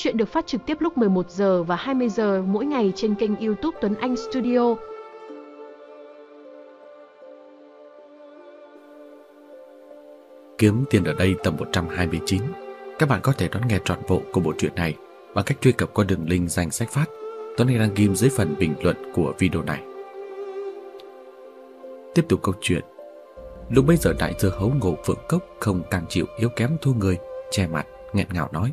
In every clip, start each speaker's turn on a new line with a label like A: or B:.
A: Chuyện được phát trực tiếp lúc 11 giờ và 20 giờ mỗi ngày trên kênh YouTube Tuấn Anh Studio.
B: Kiếm tiền ở đây tầm 129. Các bạn có thể đón nghe trọn bộ của bộ truyện này bằng cách truy cập qua đường link danh sách phát Tuấn Anh đăng ghim dưới phần bình luận của video này. Tiếp tục câu chuyện. Lúc bây giờ đại dưa hấu ngộ phượng cốc không càng chịu yếu kém thua người, che mặt, nghẹn ngào nói.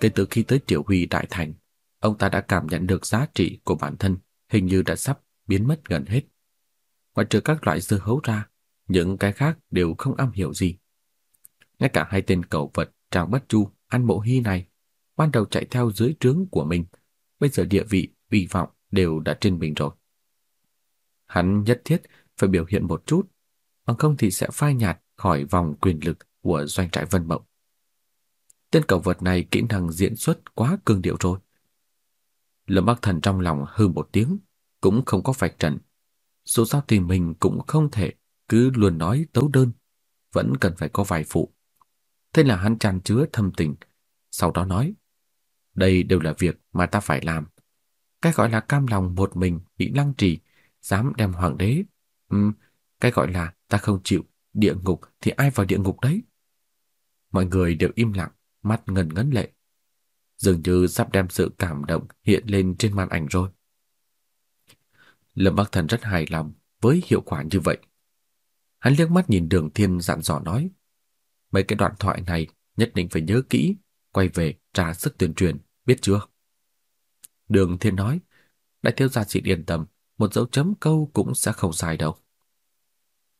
B: Kể từ khi tới Triệu Huy Đại Thành, ông ta đã cảm nhận được giá trị của bản thân hình như đã sắp biến mất gần hết. Ngoài trừ các loại dưa hấu ra, những cái khác đều không am hiểu gì. Ngay cả hai tên cầu vật trang Bất Chu, An Mộ Hy này, ban đầu chạy theo dưới trướng của mình, bây giờ địa vị, uy vọng đều đã trên mình rồi. Hắn nhất thiết phải biểu hiện một chút, bằng không thì sẽ phai nhạt khỏi vòng quyền lực của doanh trại Vân Mộng. Tên cầu vật này kỹ năng diễn xuất quá cương điệu rồi. Lâm Bắc Thần trong lòng hư một tiếng, cũng không có vạch trần. Dù sao thì mình cũng không thể cứ luôn nói tấu đơn, vẫn cần phải có vài phụ. Thế là hắn tràn chứa thâm tình, sau đó nói, đây đều là việc mà ta phải làm. Cái gọi là cam lòng một mình bị lăng trì, dám đem hoàng đế. Ừm, cái gọi là ta không chịu, địa ngục thì ai vào địa ngục đấy? Mọi người đều im lặng, mắt ngần ngấn lệ. Dường như sắp đem sự cảm động hiện lên trên màn ảnh rồi. Lâm Bắc Thần rất hài lòng với hiệu quả như vậy. Hắn liếc mắt nhìn Đường Thiên dặn dò nói, mấy cái đoạn thoại này nhất định phải nhớ kỹ, quay về trả sức tuyên truyền, biết chưa? Đường Thiên nói, đại thiếu gia chị yên tâm, một dấu chấm câu cũng sẽ không sai đâu.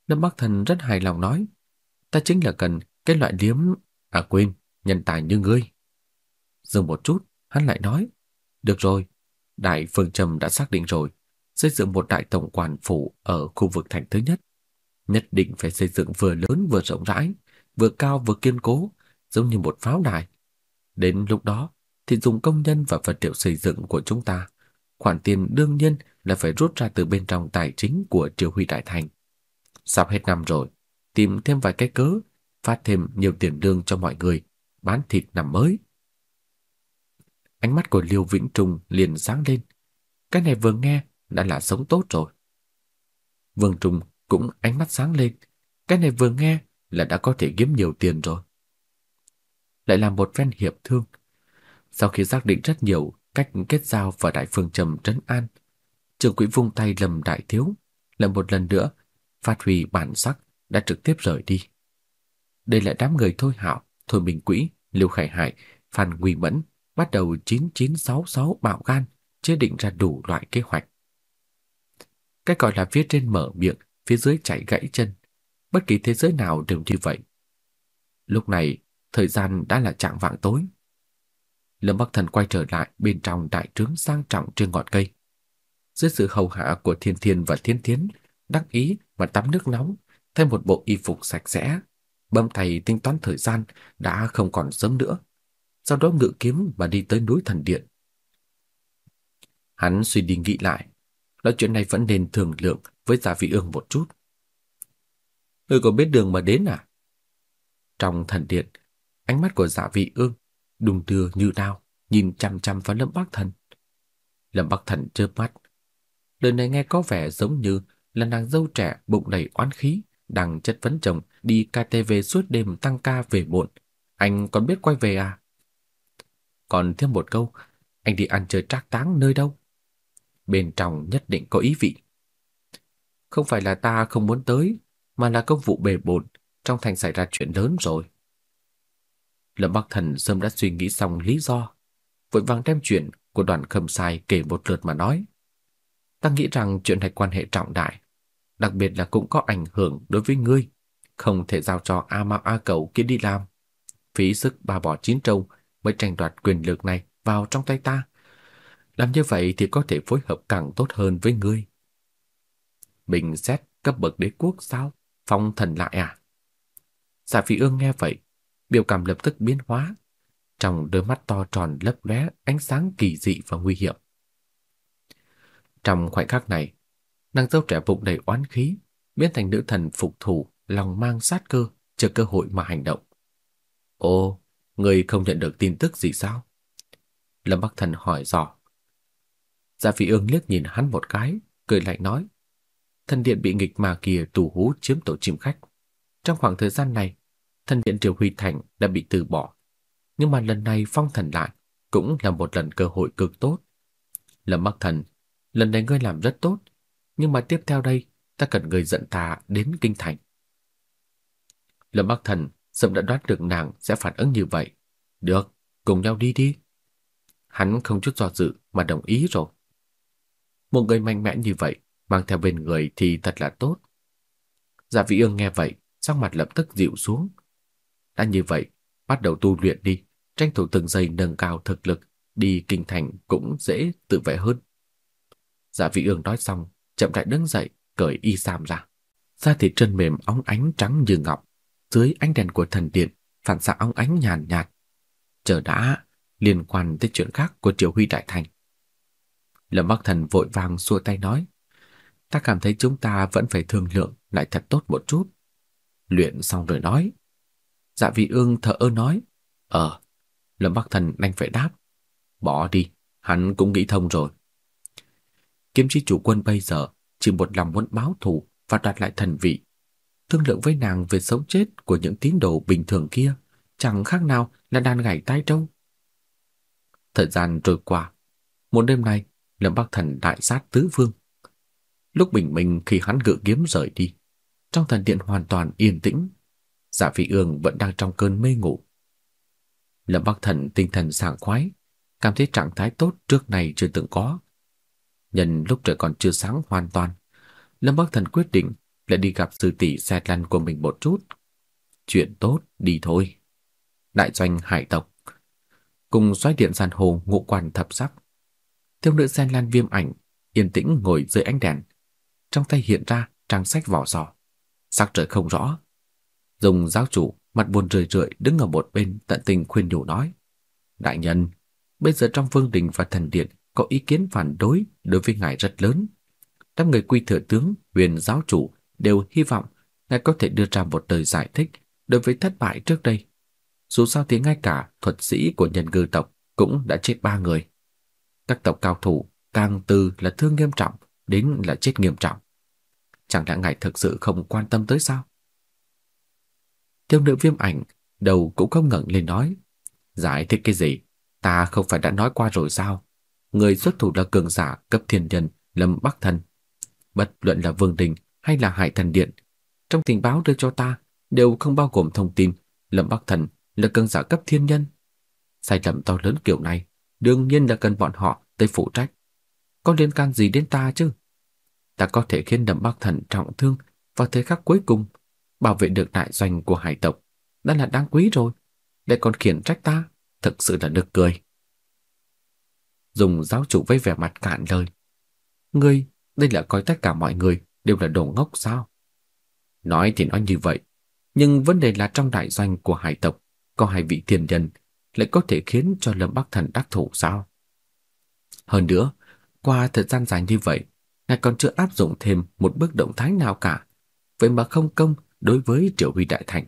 B: Lâm Bắc Thần rất hài lòng nói, ta chính là cần cái loại liếm, à quên, nhân tài như ngươi. Dừng một chút, hắn lại nói, được rồi, đại phương trầm đã xác định rồi, xây dựng một đại tổng quản phủ ở khu vực thành thứ nhất. Nhất định phải xây dựng vừa lớn vừa rộng rãi, vừa cao vừa kiên cố, giống như một pháo đài. Đến lúc đó thì dùng công nhân và vật liệu xây dựng của chúng ta. Khoản tiền đương nhiên là phải rút ra từ bên trong tài chính của Triều Huy Đại Thành. Sắp hết năm rồi, tìm thêm vài cái cớ, phát thêm nhiều tiền lương cho mọi người, bán thịt năm mới. Ánh mắt của Liêu Vĩnh Trung liền sáng lên. Cái này vừa nghe đã là sống tốt rồi. Vương Trung cũng ánh mắt sáng lên. Cái này vừa nghe là đã có thể kiếm nhiều tiền rồi. Lại làm một phen hiệp thương. Sau khi xác định rất nhiều cách kết giao và đại phương trầm trấn an, trưởng quỹ vung tay lầm đại thiếu, lại một lần nữa phát huy bản sắc đã trực tiếp rời đi. Đây là đám người Thôi Hạo, Thôi Bình Quỹ, Lưu Khải Hải, Phan Nguy Mẫn bắt đầu 9966 bạo gan, chế định ra đủ loại kế hoạch. Cái gọi là phía trên mở miệng, phía dưới chạy gãy chân. Bất kỳ thế giới nào đều như vậy. Lúc này, thời gian đã là trạng vạng tối. Lâm Bắc Thần quay trở lại bên trong đại trướng sang trọng trên ngọn cây. Dưới sự hầu hạ của Thiên Thiên và Thiên Thiến, đắc ý mà tắm nước nóng, thay một bộ y phục sạch sẽ, bấm tay tính toán thời gian đã không còn sớm nữa. Sau đó ngự kiếm và đi tới núi thần điện. Hắn suy đi nghĩ lại, nói chuyện này vẫn nên thường lượng với Giả Vị Ương một chút. Ngươi có biết đường mà đến à? Trong thần điện, ánh mắt của Giả Vị Ương đùng đưa như đao, nhìn chăm chăm vào Lâm Bắc Thần. Lâm Bắc Thần chớp mắt. Lời này nghe có vẻ giống như là nàng dâu trẻ bụng đầy oán khí đang chất vấn chồng đi KTV suốt đêm tăng ca về muộn. Anh còn biết quay về à? Còn thêm một câu, anh đi ăn chơi trác táng nơi đâu? Bên trong nhất định có ý vị. Không phải là ta không muốn tới, mà là công vụ bề bộn, trong thành xảy ra chuyện lớn rồi. Lâm Bắc Thần sớm đã suy nghĩ xong lý do, vội vàng đem chuyện của đoàn khâm sai kể một lượt mà nói. Ta nghĩ rằng chuyện này quan hệ trọng đại, đặc biệt là cũng có ảnh hưởng đối với ngươi, không thể giao cho A Mao A Cẩu kia đi làm. Phí sức bà bỏ chín trâu mới tranh đoạt quyền lực này vào trong tay ta. Làm như vậy thì có thể phối hợp càng tốt hơn với ngươi. Bình xét cấp bậc đế quốc sao? Phong thần lại à? Giả Phi Ương nghe vậy, biểu cảm lập tức biến hóa, trong đôi mắt to tròn lấp lóe ánh sáng kỳ dị và nguy hiểm. Trong khoảnh khắc này, nàng dâu trẻ bụng đầy oán khí, biến thành nữ thần phục thủ, lòng mang sát cơ, chờ cơ hội mà hành động. ô người không nhận được tin tức gì sao? Lâm Bắc Thần hỏi dò. gia Phi Ương liếc nhìn hắn một cái, cười lạnh nói: "Thần điện bị nghịch mà kia tù hú chiếm tổ chim khách. Trong khoảng thời gian này, thần điện Triều Huy Thành đã bị từ bỏ, nhưng mà lần này phong thần lại cũng là một lần cơ hội cực tốt. Lâm Bắc Thần, lần này ngươi làm rất tốt, nhưng mà tiếp theo đây, ta cần người dẫn ta đến kinh thành." Lâm Bắc Thần sớm đã đoán được nàng sẽ phản ứng như vậy. "Được, cùng nhau đi đi." Hắn không chút do dự mà đồng ý rồi. Một người mạnh mẽ như vậy mang theo bên người thì thật là tốt. giả Vĩ Ương nghe vậy, sắc mặt lập tức dịu xuống. Đã như vậy, bắt đầu tu luyện đi, tranh thủ từng giây nâng cao thực lực, đi kinh thành cũng dễ tự vệ hơn. giả Vĩ Ương nói xong, chậm rãi đứng dậy, cởi y sam ra. Da thịt chân mềm óng ánh trắng như ngọc, dưới ánh đèn của thần điện phản xạ óng ánh nhàn nhạt. Chờ đã, liên quan tới chuyện khác của Triều Huy Đại Thành. Lâm Bắc Thần vội vàng xua tay nói, ta cảm thấy chúng ta vẫn phải thương lượng lại thật tốt một chút. Luyện xong rồi nói. Dạ vị ương thở ơ nói, ờ, Lâm Bắc Thần đành phải đáp, bỏ đi, hắn cũng nghĩ thông rồi. Kiếm chi chủ quân bây giờ chỉ một lòng muốn báo thù và đoạt lại thần vị. Thương lượng với nàng về sống chết của những tín đồ bình thường kia, chẳng khác nào là đàn gảy tai trâu. Thời gian trôi qua, một đêm nay, Lâm Bắc Thần đại sát tứ phương. Lúc bình minh khi hắn ngự kiếm rời đi, trong thần điện hoàn toàn yên tĩnh, Dạ Phi Ương vẫn đang trong cơn mê ngủ. Lâm Bắc Thần tinh thần sảng khoái, cảm thấy trạng thái tốt trước này chưa từng có. Nhân lúc trời còn chưa sáng hoàn toàn, Lâm Bắc Thần quyết định lại đi gặp sư tỷ xe lăn của mình một chút. Chuyện tốt, đi thôi. Đại doanh hải tộc cùng xoáy điện san hồ ngũ quan thập sắc. Thiếu nữ sen lan viêm ảnh, yên tĩnh ngồi dưới ánh đèn, trong tay hiện ra trang sách vỏ sò. Sắc trời không rõ. Dùng giáo chủ, mặt buồn rười rượi đứng ở một bên tận tình khuyên nhủ nói. Đại nhân, bây giờ trong vương đình và thần điện có ý kiến phản đối đối với ngài rất lớn. Đám người quy thừa tướng, huyền giáo chủ đều hy vọng ngài có thể đưa ra một lời giải thích đối với thất bại trước đây dù sao thì ngay cả thuật sĩ của nhân ngư tộc cũng đã chết ba người. Các tộc cao thủ càng từ là thương nghiêm trọng đến là chết nghiêm trọng. Chẳng lẽ ngài thực sự không quan tâm tới sao? Tiêu nữ viêm ảnh đầu cũng không ngẩng lên nói. Giải thích cái gì? Ta không phải đã nói qua rồi sao? Người xuất thủ là cường giả cấp thiên nhân Lâm Bắc Thần. Bất luận là Vương Đình hay là Hải Thần Điện, trong tình báo đưa cho ta đều không bao gồm thông tin Lâm Bắc Thần là cường giả cấp thiên nhân. Sai lầm to lớn kiểu này, đương nhiên là cần bọn họ tới phụ trách. Có liên can gì đến ta chứ? Ta có thể khiến lâm Bắc Thần trọng thương vào thời khắc cuối cùng, bảo vệ được đại doanh của hải tộc, đã là đáng quý rồi. Lại còn khiển trách ta, thật sự là nực cười. Dùng giáo chủ với vẻ mặt cạn lời. Ngươi, đây là coi tất cả mọi người đều là đồ ngốc sao? Nói thì nói như vậy, nhưng vấn đề là trong đại doanh của hải tộc có hai vị thiên nhân lại có thể khiến cho Lâm Bắc Thần đắc thủ sao? Hơn nữa, qua thời gian dài như vậy, ngài còn chưa áp dụng thêm một bước động thái nào cả, vậy mà không công đối với Triệu Huy Đại Thành.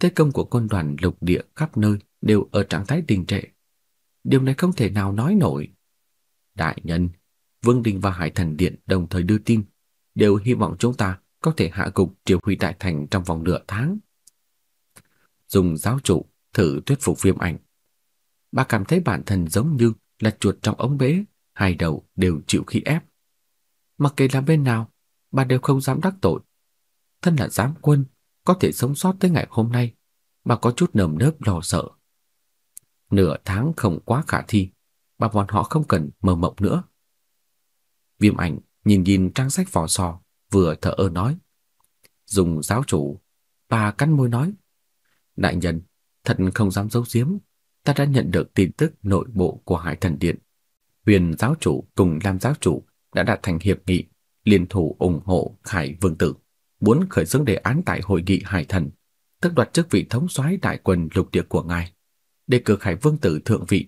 B: Thế công của quân đoàn lục địa khắp nơi đều ở trạng thái đình trệ. Điều này không thể nào nói nổi. Đại nhân, Vương Đình và Hải Thần Điện đồng thời đưa tin, đều hy vọng chúng ta có thể hạ gục triều Huy Đại Thành trong vòng nửa tháng dùng giáo chủ thử thuyết phục viêm ảnh. Bà cảm thấy bản thân giống như là chuột trong ống bể, hai đầu đều chịu khí ép. Mặc kệ là bên nào, bà đều không dám đắc tội. Thân là giám quân, có thể sống sót tới ngày hôm nay, bà có chút nơm nớp lo sợ. Nửa tháng không quá khả thi, bà bọn họ không cần mơ mộng nữa. Viêm ảnh nhìn nhìn trang sách vỏ sò, vừa thở ơ nói. Dùng giáo chủ, bà cắn môi nói. Đại nhân, thật không dám giấu giếm, ta đã nhận được tin tức nội bộ của Hải Thần Điện. Huyền giáo chủ cùng Lam giáo chủ đã đạt thành hiệp nghị liên thủ ủng hộ Hải Vương tử, muốn khởi xướng đề án tại hội nghị Hải Thần, tức đoạt chức vị thống soái đại quân lục địa của ngài, để cử Hải Vương tử thượng vị.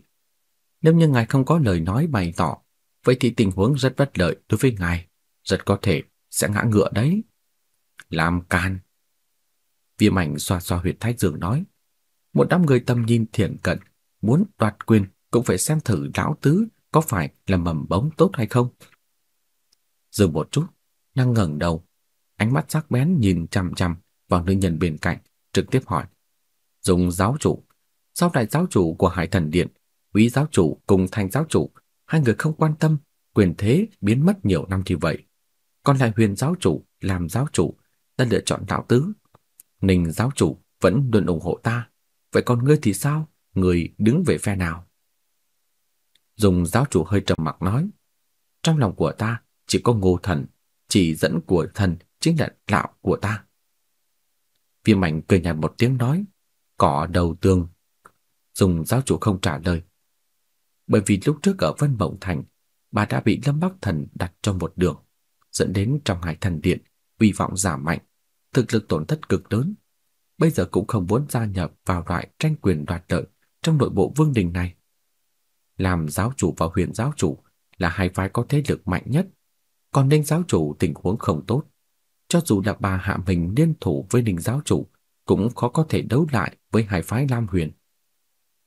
B: Nếu như ngài không có lời nói bày tỏ, vậy thì tình huống rất bất lợi đối với ngài, rất có thể sẽ ngã ngựa đấy. Làm can, Viêm ảnh xoa xoa huyệt thái dương nói. Một đám người tâm nhìn thiện cận, muốn đoạt quyền cũng phải xem thử lão tứ có phải là mầm bóng tốt hay không. Dừng một chút, nàng ngẩng đầu, ánh mắt sắc bén nhìn chằm chằm vào nữ nhân bên cạnh, trực tiếp hỏi: "Dùng giáo chủ, sau đại giáo chủ của Hải Thần Điện, Quý giáo chủ cùng Thành giáo chủ, hai người không quan tâm, quyền thế biến mất nhiều năm như vậy, còn lại Huyền giáo chủ làm giáo chủ, đã lựa chọn đạo tứ. Ninh giáo chủ vẫn luôn ủng hộ ta, vậy còn ngươi thì sao? Ngươi đứng về phe nào?" Dùng giáo chủ hơi trầm mặc nói, trong lòng của ta chỉ có Ngô Thần, chỉ dẫn của thần chính là đạo của ta. Viêm mạnh cười nhạt một tiếng nói, cỏ đầu tường. Dùng giáo chủ không trả lời. Bởi vì lúc trước ở Vân Mộng Thành, bà đã bị Lâm Bắc Thần đặt trong một đường, dẫn đến trong hải thần điện, vi vọng giảm mạnh, thực lực tổn thất cực lớn. Bây giờ cũng không muốn gia nhập vào loại tranh quyền đoạt lợi trong nội bộ vương đình này. Làm giáo chủ và huyền giáo chủ là hai phái có thế lực mạnh nhất, còn Ninh giáo chủ tình huống không tốt. Cho dù là bà hạ mình liên thủ với Ninh giáo chủ, cũng khó có thể đấu lại với hai phái Lam Huyền.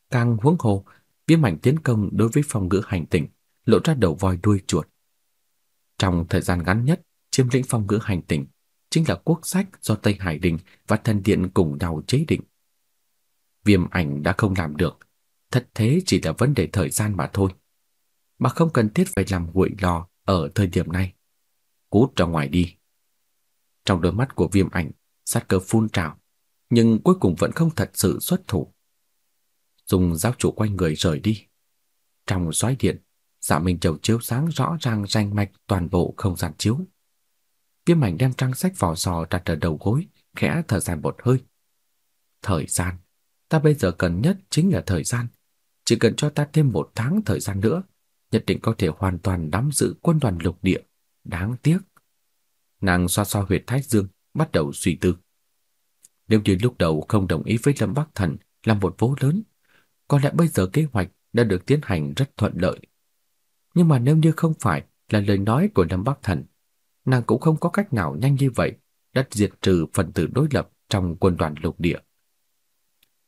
B: Càng huống hồ, viêm ảnh tiến công đối với phòng ngự hành tinh, lộ ra đầu voi đuôi chuột. Trong thời gian ngắn nhất, chiếm lĩnh phòng ngữ hành tinh chính là quốc sách do Tây Hải Đình và Thần Điện cùng nhau chế định. Viêm ảnh đã không làm được, thật thế chỉ là vấn đề thời gian mà thôi. Mà không cần thiết phải làm nguội lò ở thời điểm này. Cút ra ngoài đi. Trong đôi mắt của viêm ảnh, sát cơ phun trào, nhưng cuối cùng vẫn không thật sự xuất thủ. Dùng giáo chủ quanh người rời đi. Trong xoáy điện, dạ minh châu chiếu sáng rõ ràng ranh mạch toàn bộ không gian chiếu. Viêm ảnh đem trang sách vỏ sò đặt ở đầu gối, khẽ thở dài một hơi. Thời gian, ta bây giờ cần nhất chính là thời gian. Chỉ cần cho ta thêm một tháng thời gian nữa, nhất định có thể hoàn toàn nắm giữ quân đoàn lục địa. Đáng tiếc. Nàng xoa xoa huyệt thái dương, bắt đầu suy tư. Nếu như lúc đầu không đồng ý với Lâm Bắc Thần là một vố lớn, có lẽ bây giờ kế hoạch đã được tiến hành rất thuận lợi. Nhưng mà nếu như không phải là lời nói của Lâm Bắc Thần, nàng cũng không có cách nào nhanh như vậy đã diệt trừ phần tử đối lập trong quân đoàn lục địa.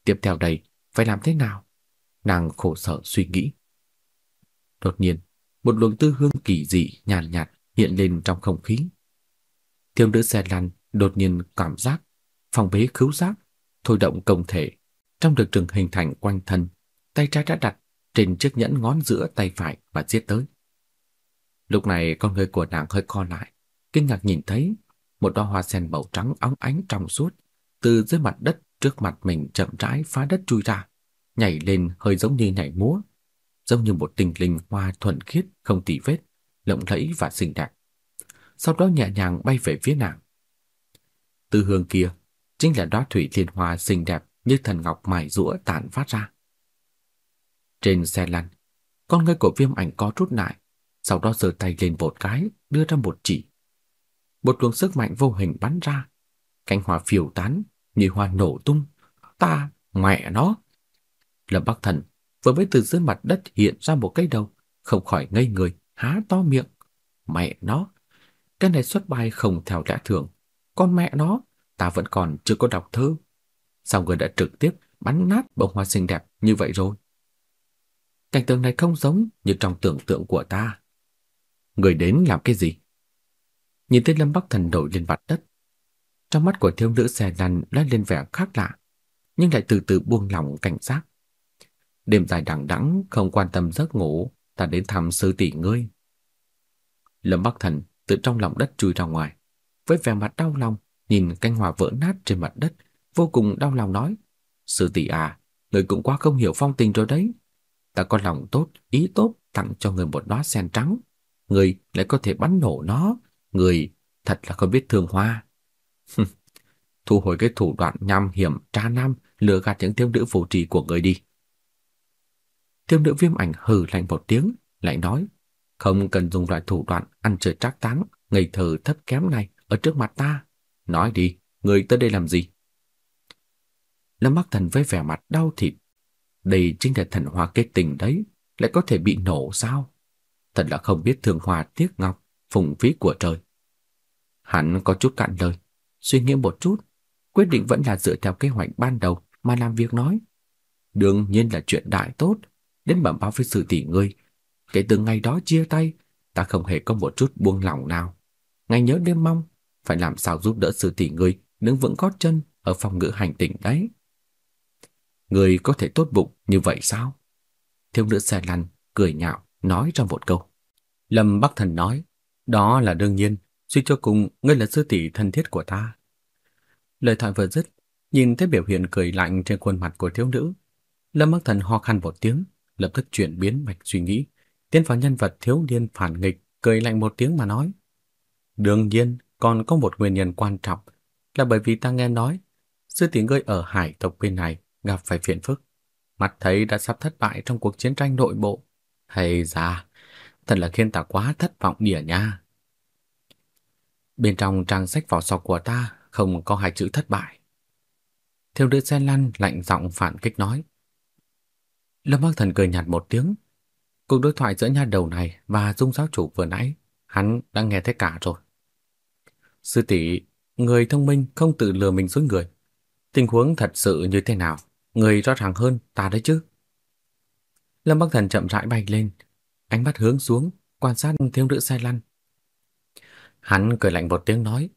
B: Tiếp theo đây, phải làm thế nào? Nàng khổ sở suy nghĩ. Đột nhiên, một luồng tư hương kỳ dị nhàn nhạt, nhạt hiện lên trong không khí. Thiếu nữ xe lăn đột nhiên cảm giác phòng bế khứu giác, thôi động công thể, trong được trường hình thành quanh thân, tay trái đã đặt trên chiếc nhẫn ngón giữa tay phải và giết tới. Lúc này con người của nàng hơi co lại, kinh ngạc nhìn thấy một đóa hoa sen màu trắng óng ánh trong suốt từ dưới mặt đất trước mặt mình chậm rãi phá đất chui ra, nhảy lên hơi giống như nhảy múa, giống như một tình linh hoa thuần khiết không tì vết, lộng lẫy và xinh đẹp. Sau đó nhẹ nhàng bay về phía nàng. Từ hương kia chính là đóa thủy liên hoa xinh đẹp như thần ngọc mài rũa tản phát ra. Trên xe lăn, con người của Viêm Ảnh có rút lại, sau đó giơ tay lên một cái, đưa ra một chỉ. Một luồng sức mạnh vô hình bắn ra, cánh hoa phiêu tán, như hoa nổ tung. Ta, mẹ nó! Lâm Bắc Thần vừa mới từ dưới mặt đất hiện ra một cái đầu, không khỏi ngây người, há to miệng. Mẹ nó! Cái này xuất bài không theo lẽ thường. Con mẹ nó, ta vẫn còn chưa có đọc thơ. Sao người đã trực tiếp bắn nát bông hoa xinh đẹp như vậy rồi? Cảnh tượng này không giống như trong tưởng tượng của ta. Người đến làm cái gì? Nhìn thấy Lâm Bắc Thần đổi lên mặt đất, trong mắt của thiếu nữ xe lăn lóe lên vẻ khác lạ, nhưng lại từ từ buông lỏng cảnh giác. Đêm dài đằng đẵng không quan tâm giấc ngủ, ta đến thăm sư tỷ ngươi. Lâm Bắc Thần từ trong lòng đất chui ra ngoài, với vẻ mặt đau lòng nhìn canh hoa vỡ nát trên mặt đất, vô cùng đau lòng nói: "Sư tỷ à, người cũng quá không hiểu phong tình rồi đấy. Ta có lòng tốt, ý tốt tặng cho người một đóa sen trắng, người lại có thể bắn nổ nó, người thật là không biết thương hoa." Thu hồi cái thủ đoạn nham hiểm tra nam lừa gạt những thiếu nữ phù trì của người đi. Thiếu nữ viêm ảnh hừ lạnh một tiếng, lại nói, không cần dùng loại thủ đoạn ăn chơi trác táng, ngây thơ thấp kém này ở trước mặt ta. Nói đi, người tới đây làm gì? Lâm Bắc Thần với vẻ mặt đau thịt. Đây chính là thần hoa kết tình đấy, lại có thể bị nổ sao? Thật là không biết thương hoa tiếc ngọc, phùng phí của trời. Hắn có chút cạn lời, suy nghĩ một chút, quyết định vẫn là dựa theo kế hoạch ban đầu mà làm việc nói. Đương nhiên là chuyện đại tốt, đến bẩm báo với sư tỷ ngươi. Kể từ ngày đó chia tay, ta không hề có một chút buông lỏng nào. Ngày nhớ đêm mong, phải làm sao giúp đỡ sư tỷ ngươi đứng vững gót chân ở phòng ngữ hành tỉnh đấy người có thể tốt bụng như vậy sao? Thiếu nữ xe lăn, cười nhạo, nói trong một câu. Lâm Bắc Thần nói, đó là đương nhiên, suy cho cùng, ngươi là sư tỷ thân thiết của ta. Lời thoại vừa dứt, nhìn thấy biểu hiện cười lạnh trên khuôn mặt của thiếu nữ, Lâm Bắc Thần ho khan một tiếng, lập tức chuyển biến mạch suy nghĩ, tiến vào nhân vật thiếu niên phản nghịch, cười lạnh một tiếng mà nói. Đương nhiên, còn có một nguyên nhân quan trọng, là bởi vì ta nghe nói, sư tỷ ngươi ở hải tộc bên này gặp phải phiền phức. Mặt thấy đã sắp thất bại trong cuộc chiến tranh nội bộ. Hay già, thật là khiến ta quá thất vọng đỉa nha. Bên trong trang sách vỏ sọc của ta không có hai chữ thất bại. Theo đứa xe lăn lạnh giọng phản kích nói. Lâm Bắc Thần cười nhạt một tiếng. Cuộc đối thoại giữa nha đầu này và dung giáo chủ vừa nãy, hắn đã nghe thấy cả rồi. Sư tỷ, người thông minh không tự lừa mình dối người. Tình huống thật sự như thế nào, người rõ ràng hơn ta đấy chứ. Lâm Bắc Thần chậm rãi bay lên, ánh mắt hướng xuống, quan sát thiếu nữ sai lăn. Hắn cười lạnh một tiếng nói,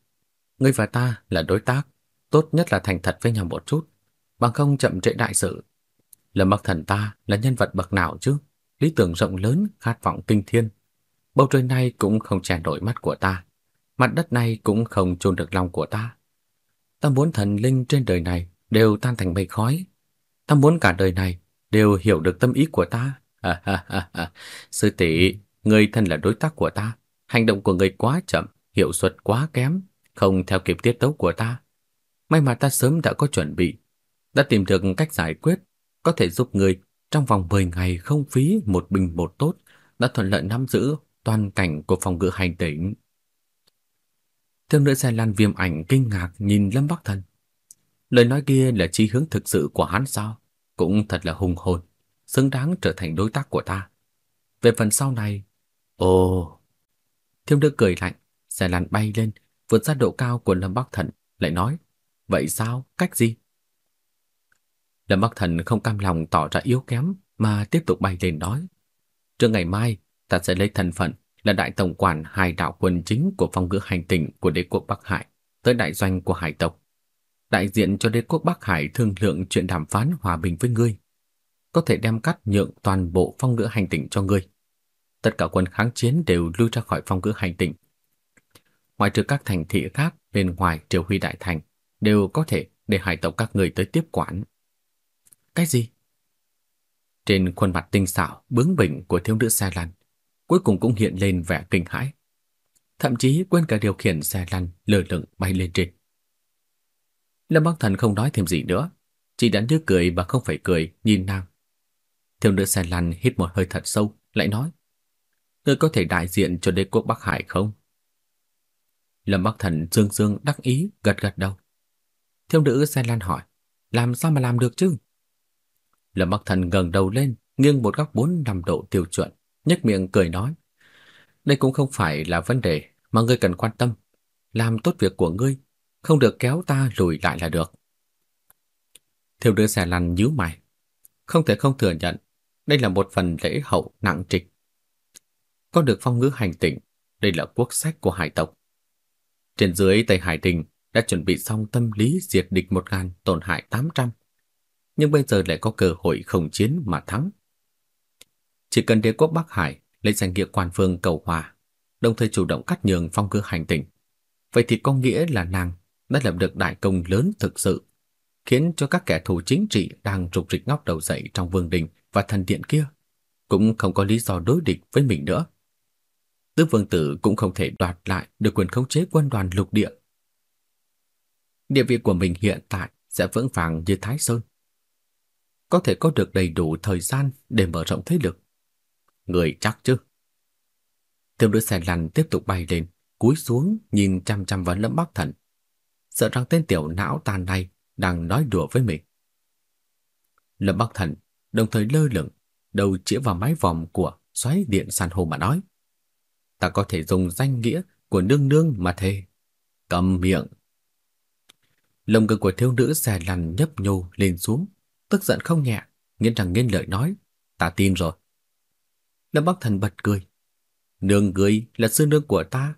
B: ngươi và ta là đối tác, tốt nhất là thành thật với nhau một chút, bằng không chậm trễ đại sự. Lâm Bắc Thần ta là nhân vật bậc nào chứ? Lý tưởng rộng lớn, khát vọng kinh thiên. Bầu trời này cũng không chèn nổi mắt của ta. Mặt đất này cũng không chôn được lòng của ta. Ta muốn thần linh trên đời này đều tan thành mây khói. Ta muốn cả đời này đều hiểu được tâm ý của ta. Sư tỷ, người thân là đối tác của ta. Hành động của người quá chậm, hiệu suất quá kém, không theo kịp tiết tấu của ta. May mà ta sớm đã có chuẩn bị, đã tìm được cách giải quyết, có thể giúp người trong vòng 10 ngày không phí một bình bột tốt, đã thuận lợi nắm giữ toàn cảnh của phòng ngự hành tỉnh. Thương nữ xe lan viêm ảnh kinh ngạc nhìn Lâm Bắc Thần. Lời nói kia là chí hướng thực sự của hắn sao? Cũng thật là hùng hồn, xứng đáng trở thành đối tác của ta. Về phần sau này, ồ... Thiêm Đức cười lạnh, xe lan bay lên, vượt ra độ cao của Lâm Bắc Thần, lại nói, vậy sao, cách gì? Lâm Bắc Thần không cam lòng tỏ ra yếu kém, mà tiếp tục bay lên nói, trước ngày mai, ta sẽ lấy thân phận là đại tổng quản hai đạo quân chính của phong ngữ hành tinh của đế quốc Bắc Hải tới đại doanh của hải tộc. Đại diện cho đế quốc Bắc Hải thương lượng chuyện đàm phán hòa bình với ngươi. Có thể đem cắt nhượng toàn bộ phong ngữ hành tinh cho ngươi. Tất cả quân kháng chiến đều lui ra khỏi phong ngữ hành tinh. Ngoài trừ các thành thị khác bên ngoài triều huy đại thành đều có thể để hải tộc các người tới tiếp quản. Cái gì? Trên khuôn mặt tinh xảo, bướng bỉnh của thiếu nữ xe lăn, cuối cùng cũng hiện lên vẻ kinh hãi. Thậm chí quên cả điều khiển xe lăn lơ lửng bay lên trên. Lâm Bắc Thần không nói thêm gì nữa, chỉ đã đưa cười và không phải cười nhìn nàng. Thiếu nữ xe lăn hít một hơi thật sâu, lại nói: "Ngươi có thể đại diện cho đế quốc Bắc Hải không?" Lâm Bắc Thần dương dương đắc ý gật gật đầu. Thiếu nữ xe lăn hỏi: "Làm sao mà làm được chứ?" Lâm Bắc Thần ngẩng đầu lên, nghiêng một góc bốn năm độ tiêu chuẩn, nhếch miệng cười nói: "Đây cũng không phải là vấn đề mà ngươi cần quan tâm. Làm tốt việc của ngươi, không được kéo ta lùi lại là được." Thiếu đứa xe lăn nhíu mày, không thể không thừa nhận, đây là một phần lễ hậu nặng trịch. Có được phong ngữ hành tịnh, đây là quốc sách của hải tộc. Trên dưới Tây Hải Đình đã chuẩn bị xong tâm lý diệt địch một ngàn tổn hại tám trăm nhưng bây giờ lại có cơ hội không chiến mà thắng. Chỉ cần đế quốc Bắc Hải lấy danh nghĩa quan phương cầu hòa, đồng thời chủ động cắt nhường phong cư hành tỉnh, vậy thì có nghĩa là nàng đã lập được đại công lớn thực sự, khiến cho các kẻ thù chính trị đang rục rịch ngóc đầu dậy trong vương đình và thần điện kia cũng không có lý do đối địch với mình nữa. Tứ vương tử cũng không thể đoạt lại được quyền khống chế quân đoàn lục địa. Địa vị của mình hiện tại sẽ vững vàng như Thái Sơn có thể có được đầy đủ thời gian để mở rộng thế lực. Người chắc chứ? Tiêu đứa xe lăn tiếp tục bay lên, cúi xuống nhìn chăm chăm vào Lâm Bắc Thần, sợ rằng tên tiểu não tàn này đang nói đùa với mình. Lâm Bắc Thần đồng thời lơ lửng, đầu chĩa vào mái vòm của xoáy điện san hô mà nói: "Ta có thể dùng danh nghĩa của nương nương mà thề." Cầm miệng. Lồng ngực của thiếu nữ xe lằn nhấp nhô lên xuống, tức giận không nhẹ, nghiến răng nghiến lợi nói, Ta tin rồi. Lâm Bắc Thần bật cười. Nương ngươi là sư nương của ta.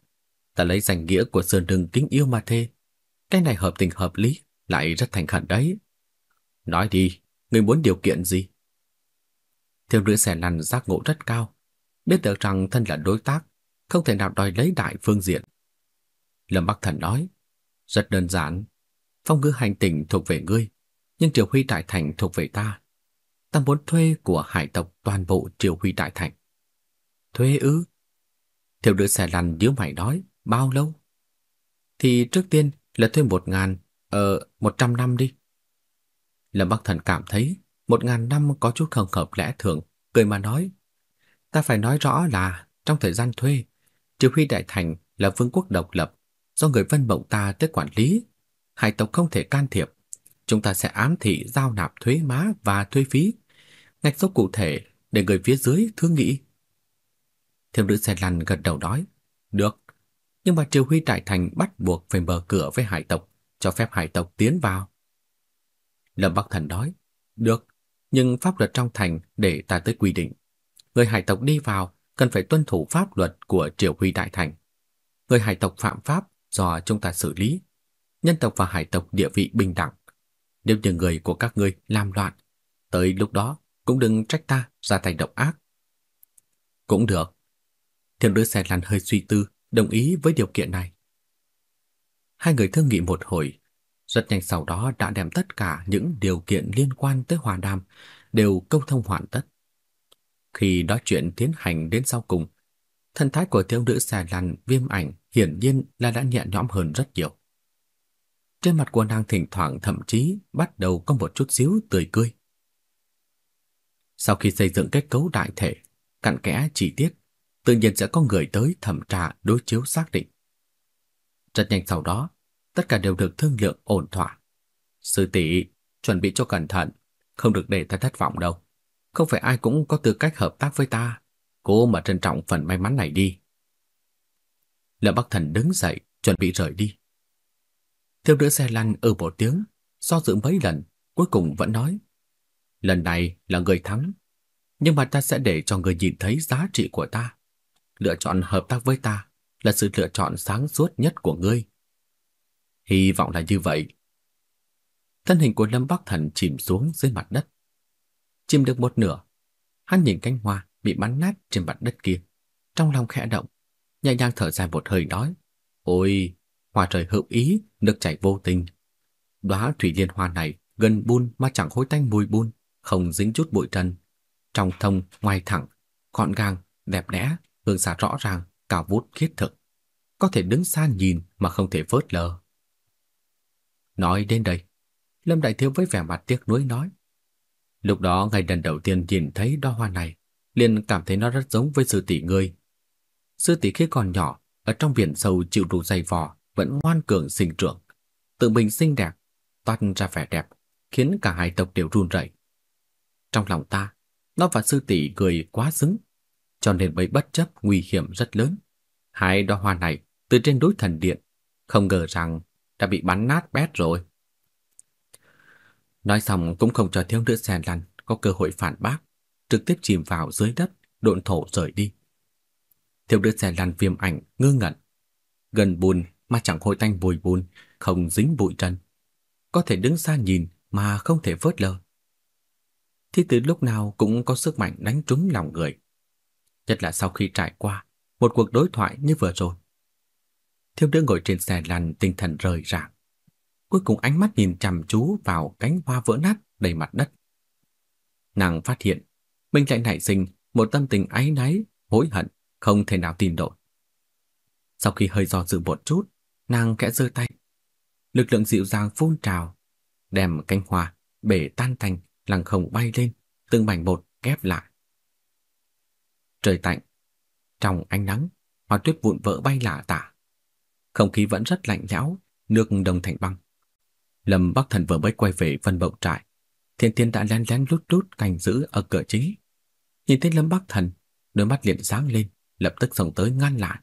B: Ta lấy danh nghĩa của sư nương kính yêu mà thề. Cái này hợp tình hợp lý, lại rất thành khẩn đấy. Nói đi, ngươi muốn điều kiện gì? Thiếu nữ xẻ lăn giác ngộ rất cao, biết được rằng thân là đối tác, không thể nào đòi lấy đại phương diện. Lâm Bắc Thần nói, rất đơn giản, phong ngữ hành tỉnh thuộc về ngươi, nhưng triều huy đại thành thuộc về ta. Ta muốn thuê của hải tộc toàn bộ triều huy đại thành. Thuê ư? Thiếu nữ xẻ lăn điếu mày nói, bao lâu? Thì trước tiên là thuê một ngàn, ờ, một trăm năm đi. Lâm Bắc Thần cảm thấy một ngàn năm có chút không hợp lẽ thường, cười mà nói. Ta phải nói rõ là trong thời gian thuê, Triều Huy Đại Thành là vương quốc độc lập, do người Vân Mộng ta tới quản lý. Hải tộc không thể can thiệp. Chúng ta sẽ ám thị giao nạp thuế má và thuế phí. Ngạch số cụ thể để người phía dưới thương nghị. Thiếu nữ xe lăn gật đầu nói. Được, nhưng mà Triều Huy Trại Thành bắt buộc phải mở cửa với hải tộc, cho phép hải tộc tiến vào. Lâm Bắc Thần nói, được, nhưng pháp luật trong thành để ta tới quy định. Người hải tộc đi vào cần phải tuân thủ pháp luật của Triều Huy Đại Thành. Người hải tộc phạm pháp do chúng ta xử lý. Nhân tộc và hải tộc địa vị bình đẳng. Nếu như người của các ngươi làm loạn, tới lúc đó cũng đừng trách ta ra tay độc ác. Cũng được. Thiên đứa xe lăn hơi suy tư, đồng ý với điều kiện này. Hai người thương nghị một hồi, rất nhanh sau đó đã đem tất cả những điều kiện liên quan tới hòa đàm đều câu thông hoàn tất. Khi nói chuyện tiến hành đến sau cùng, thân thái của thiếu nữ xà lăn viêm ảnh hiển nhiên là đã nhẹ nhõm hơn rất nhiều. Trên mặt của nàng thỉnh thoảng thậm chí bắt đầu có một chút xíu tươi cười. Sau khi xây dựng kết cấu đại thể, cặn kẽ chi tiết, tự nhiên sẽ có người tới thẩm tra đối chiếu xác định. Rất nhanh sau đó, tất cả đều được thương lượng ổn thỏa. Sư tỷ, chuẩn bị cho cẩn thận, không được để ta thất vọng đâu. Không phải ai cũng có tư cách hợp tác với ta. Cố mà trân trọng phần may mắn này đi. Lâm Bắc Thần đứng dậy, chuẩn bị rời đi. Thiếu nữ xe lăn ở một tiếng, do dự mấy lần, cuối cùng vẫn nói. Lần này là người thắng, nhưng mà ta sẽ để cho người nhìn thấy giá trị của ta. Lựa chọn hợp tác với ta là sự lựa chọn sáng suốt nhất của ngươi. Hy vọng là như vậy. Thân hình của Lâm Bắc Thần chìm xuống dưới mặt đất. Chìm được một nửa, hắn nhìn cánh hoa bị bắn nát trên mặt đất kia. Trong lòng khẽ động, nhẹ nhàng thở dài một hơi nói. Ôi, hoa trời hữu ý, nước chảy vô tình. Đóa thủy liên hoa này gần bun mà chẳng hối tanh mùi bun, không dính chút bụi trần. Trong thông, ngoài thẳng, gọn gàng, đẹp đẽ, hương xa rõ ràng, cao vút khiết thực. Có thể đứng xa nhìn mà không thể phớt lờ. Nói đến đây, Lâm Đại Thiếu với vẻ mặt tiếc nuối nói. Lúc đó ngày lần đầu tiên nhìn thấy đo hoa này, liền cảm thấy nó rất giống với sư tỷ ngươi. Sư tỷ khi còn nhỏ, ở trong biển sâu chịu đủ dày vò, vẫn ngoan cường sinh trưởng, tự mình xinh đẹp, toát ra vẻ đẹp, khiến cả hai tộc đều run rẩy. Trong lòng ta, nó và sư tỷ người quá xứng, cho nên mới bất chấp nguy hiểm rất lớn. Hai đóa hoa này từ trên núi thần điện, không ngờ rằng đã bị bắn nát bét rồi. Nói xong cũng không cho thiếu nữ xèn lăn có cơ hội phản bác, trực tiếp chìm vào dưới đất, độn thổ rời đi. Thiếu nữ xèn lăn viêm ảnh ngơ ngẩn, gần bùn mà chẳng hôi tanh bùi bùn, không dính bụi trần. Có thể đứng xa nhìn mà không thể vớt lờ. Thì từ lúc nào cũng có sức mạnh đánh trúng lòng người. Nhất là sau khi trải qua một cuộc đối thoại như vừa rồi. Thiếu nữ ngồi trên xe lăn tinh thần rời rạc. Cuối cùng ánh mắt nhìn chăm chú vào cánh hoa vỡ nát đầy mặt đất. Nàng phát hiện mình lại nảy sinh một tâm tình áy náy, hối hận, không thể nào tin nổi. Sau khi hơi do dự một chút, nàng kẽ giơ tay. Lực lượng dịu dàng phun trào, đem cánh hoa bể tan thành lăng không bay lên, từng mảnh bột ghép lại. Trời tạnh, trong ánh nắng, hoa tuyết vụn vỡ bay lả tả. Không khí vẫn rất lạnh lẽo, nước đông thành băng. Lâm Bắc Thần vừa mới quay về phân bộng trại, Thiên Tiên đã lén lén lút lút canh giữ ở cửa chính. Nhìn thấy Lâm Bắc Thần, đôi mắt liền sáng lên, lập tức sống tới ngăn lại.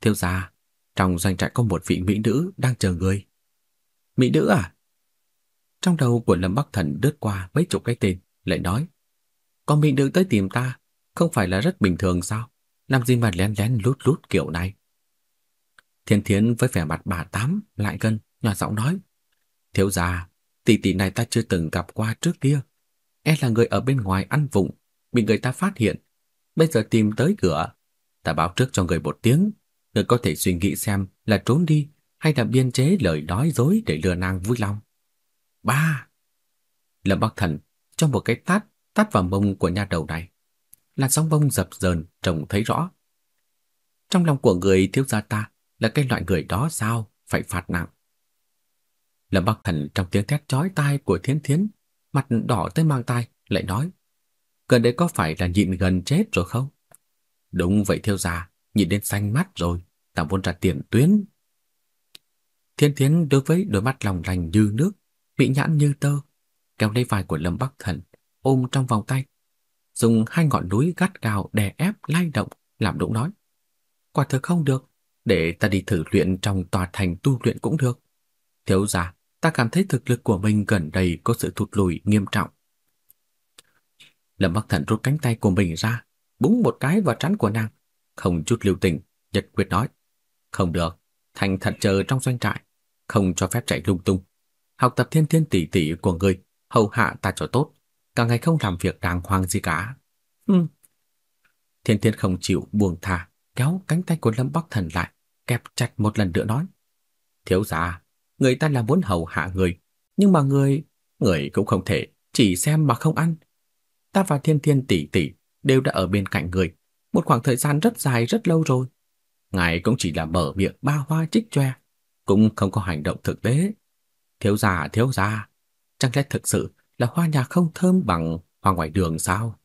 B: Thiếu gia, trong doanh trại có một vị mỹ nữ đang chờ người. Mỹ nữ à? Trong đầu của Lâm Bắc Thần đứt qua mấy chục cái tên, lại nói. Còn mỹ nữ tới tìm ta, không phải là rất bình thường sao? Làm gì mà lén lén lút lút kiểu này? Thiên Thiến với vẻ mặt bà tám lại gần, nhỏ giọng nói. Thiếu gia, tỷ tỷ này ta chưa từng gặp qua trước kia. E là người ở bên ngoài ăn vụng, bị người ta phát hiện. Bây giờ tìm tới cửa. Ta báo trước cho người một tiếng, người có thể suy nghĩ xem là trốn đi hay là biên chế lời nói dối để lừa nàng vui lòng. Ba! Lâm Bắc Thần cho một cái tát tát vào mông của nhà đầu này. Là sóng bông dập dờn trông thấy rõ. Trong lòng của người thiếu gia ta là cái loại người đó sao phải phạt nặng. Lâm Bắc Thần trong tiếng thét chói tai của Thiến Thiến, mặt đỏ tới mang tai, lại nói: "Gần đây có phải là nhịn gần chết rồi không?" "Đúng vậy thiếu gia, nhịn đến xanh mắt rồi, ta vốn ra tiền tuyến." Thiên Thiến đối với đôi mắt lòng lành như nước, bị nhãn như tơ, kéo lấy vai của Lâm Bắc Thần, ôm trong vòng tay, dùng hai ngọn núi gắt gao đè ép lay động, làm đụng nói. Quả thực không được, để ta đi thử luyện trong tòa thành tu luyện cũng được. Thiếu gia, ta cảm thấy thực lực của mình gần đây có sự thụt lùi nghiêm trọng. Lâm Bắc Thần rút cánh tay của mình ra, búng một cái vào trán của nàng, không chút lưu tình, nhật quyết nói. Không được, thành thật chờ trong doanh trại, không cho phép chạy lung tung. Học tập thiên thiên tỷ tỷ của người, hầu hạ ta cho tốt, cả ngày không làm việc đàng hoàng gì cả. Hừm. Thiên thiên không chịu buông thả, kéo cánh tay của Lâm Bắc Thần lại, kẹp chặt một lần nữa nói. Thiếu gia, người ta là muốn hầu hạ người, nhưng mà người, người cũng không thể chỉ xem mà không ăn. Ta và Thiên Thiên tỷ tỷ đều đã ở bên cạnh người một khoảng thời gian rất dài rất lâu rồi. Ngài cũng chỉ là mở miệng ba hoa trích choe, cũng không có hành động thực tế. Thiếu gia, thiếu gia, chẳng lẽ thực sự là hoa nhà không thơm bằng hoa ngoài đường sao?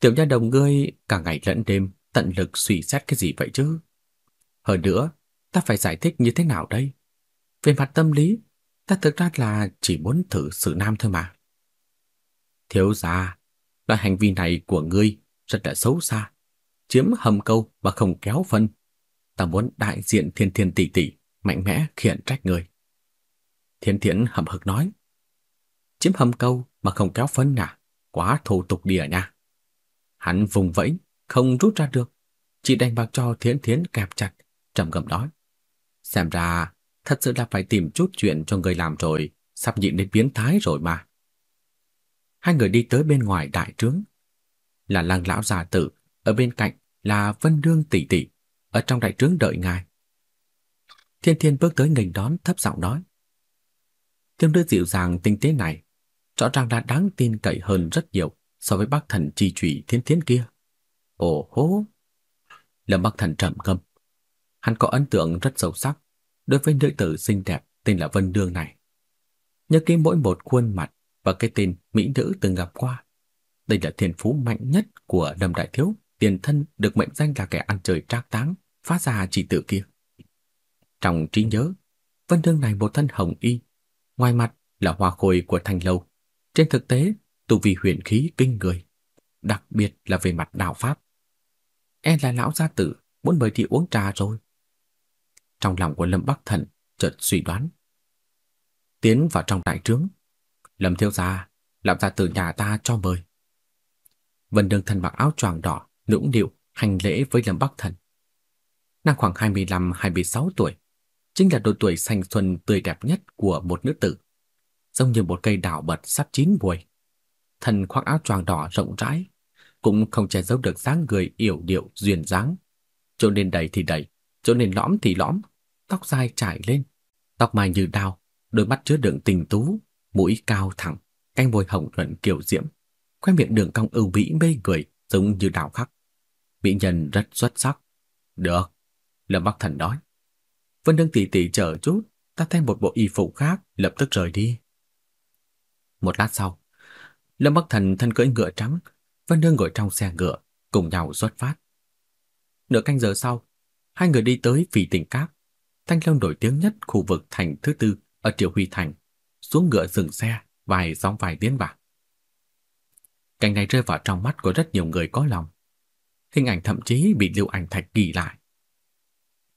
B: Tiểu nha đồng ngươi cả ngày lẫn đêm tận lực suy xét cái gì vậy chứ? Hơn nữa, ta phải giải thích như thế nào đây? Về mặt tâm lý, ta thực ra là chỉ muốn thử sự nam thôi mà. Thiếu gia, loại hành vi này của ngươi rất là xấu xa, chiếm hầm câu mà không kéo phân. Ta muốn đại diện thiên thiên tỷ tỷ mạnh mẽ khiển trách người. Thiên Thiện hậm hực nói, chiếm hầm câu mà không kéo phân à, quá thô tục địa nha. Hắn vùng vẫy, không rút ra được, chỉ đành mặc cho thiến thiến kẹp chặt, trầm ngâm nói. Xem ra, thật sự là phải tìm chút chuyện cho người làm rồi, sắp nhịn đến biến thái rồi mà. Hai người đi tới bên ngoài đại trướng, là lăng lão già tử, ở bên cạnh là Vân Đương tỷ tỷ, ở trong đại trướng đợi ngài. Thiên Thiên bước tới nghênh đón thấp giọng nói: "Thiếu nữ dịu dàng tinh tế này, rõ ràng là đáng tin cậy hơn rất nhiều so với bác thần chi trụy thiên thiên kia." Ồ hố! Lâm Bắc Thần trầm ngâm. Hắn có ấn tượng rất sâu sắc đối với nữ tử xinh đẹp tên là Vân Đương này. Nhớ kỹ mỗi một khuôn mặt và cái tên mỹ nữ từng gặp qua. Đây là thiên phú mạnh nhất của Lâm Đại Thiếu, tiền thân được mệnh danh là kẻ ăn trời trác táng, phá ra chỉ tự kia. Trong trí nhớ, Vân Đương này một thân hồng y, ngoài mặt là hoa khôi của thành lâu, trên thực tế tu vi huyền khí kinh người, đặc biệt là về mặt đạo pháp. E là lão gia tử muốn mời thì uống trà rồi. Trong lòng của Lâm Bắc Thần chợt suy đoán. Tiến vào trong đại trướng, Lâm thiếu gia, lão gia tử nhà ta cho mời. Vân Đường thần mặc áo choàng đỏ, nũng điệu hành lễ với Lâm Bắc Thần. Nàng khoảng 25-26 tuổi, chính là độ tuổi thanh xuân tươi đẹp nhất của một nữ tử, giống như một cây đào bật sắp chín mùi. Thân khoác áo choàng đỏ rộng rãi, cũng không che giấu được dáng người yểu điệu duyên dáng. Chỗ nên đầy thì đầy, chỗ nên lõm thì lõm, tóc dài trải lên, tóc mai như đào đôi mắt chứa đựng tình tú, mũi cao thẳng, canh môi hồng nhuận kiều diễm, khoe miệng đường cong ưu mỹ mê người giống như đào khắc. Mỹ nhân rất xuất sắc. Được, Lâm Bắc Thần nói. Vân Đương tỷ tỷ chờ chút, ta thay một bộ y phục khác, lập tức rời đi. Một lát sau, Lâm Bắc Thần thân cưỡi ngựa trắng, Vân nương ngồi trong xe ngựa, cùng nhau xuất phát. Nửa canh giờ sau, hai người đi tới Phỉ Tỉnh cáp, thanh lâu nổi tiếng nhất khu vực thành thứ tư ở Triều Huy Thành, xuống ngựa dừng xe, vài dòng vài tiến vào. Cảnh này rơi vào trong mắt của rất nhiều người có lòng. Hình ảnh thậm chí bị lưu ảnh thạch ghi lại.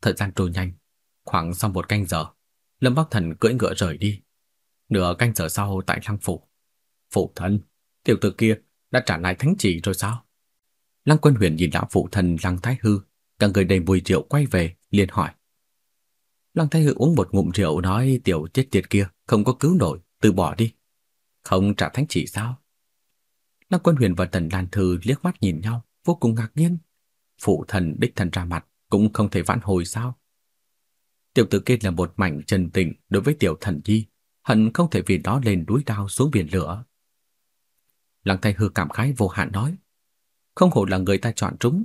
B: Thời gian trôi nhanh, khoảng sau một canh giờ, Lâm Bắc Thần cưỡi ngựa rời đi. Nửa canh giờ sau tại Lăng Phủ. Phụ thân, Tiểu tử kia đã trả lại thánh chỉ rồi sao? Lăng Quân Huyền nhìn lão phụ thần Lăng Thái Hư, cả người đầy mùi rượu quay về, liền hỏi. Lăng Thái Hư uống một ngụm rượu nói tiểu chết tiệt kia không có cứu nổi, từ bỏ đi. Không trả thánh chỉ sao? Lăng Quân Huyền và Tần đàn Thư liếc mắt nhìn nhau, vô cùng ngạc nhiên. Phụ thần đích thần ra mặt cũng không thể vãn hồi sao? Tiểu tử kia là một mảnh trần tình đối với tiểu thần nhi, hận không thể vì đó lên núi đao xuống biển lửa. Lăng Thanh Hư cảm khái vô hạn nói, không hổ là người ta chọn trúng,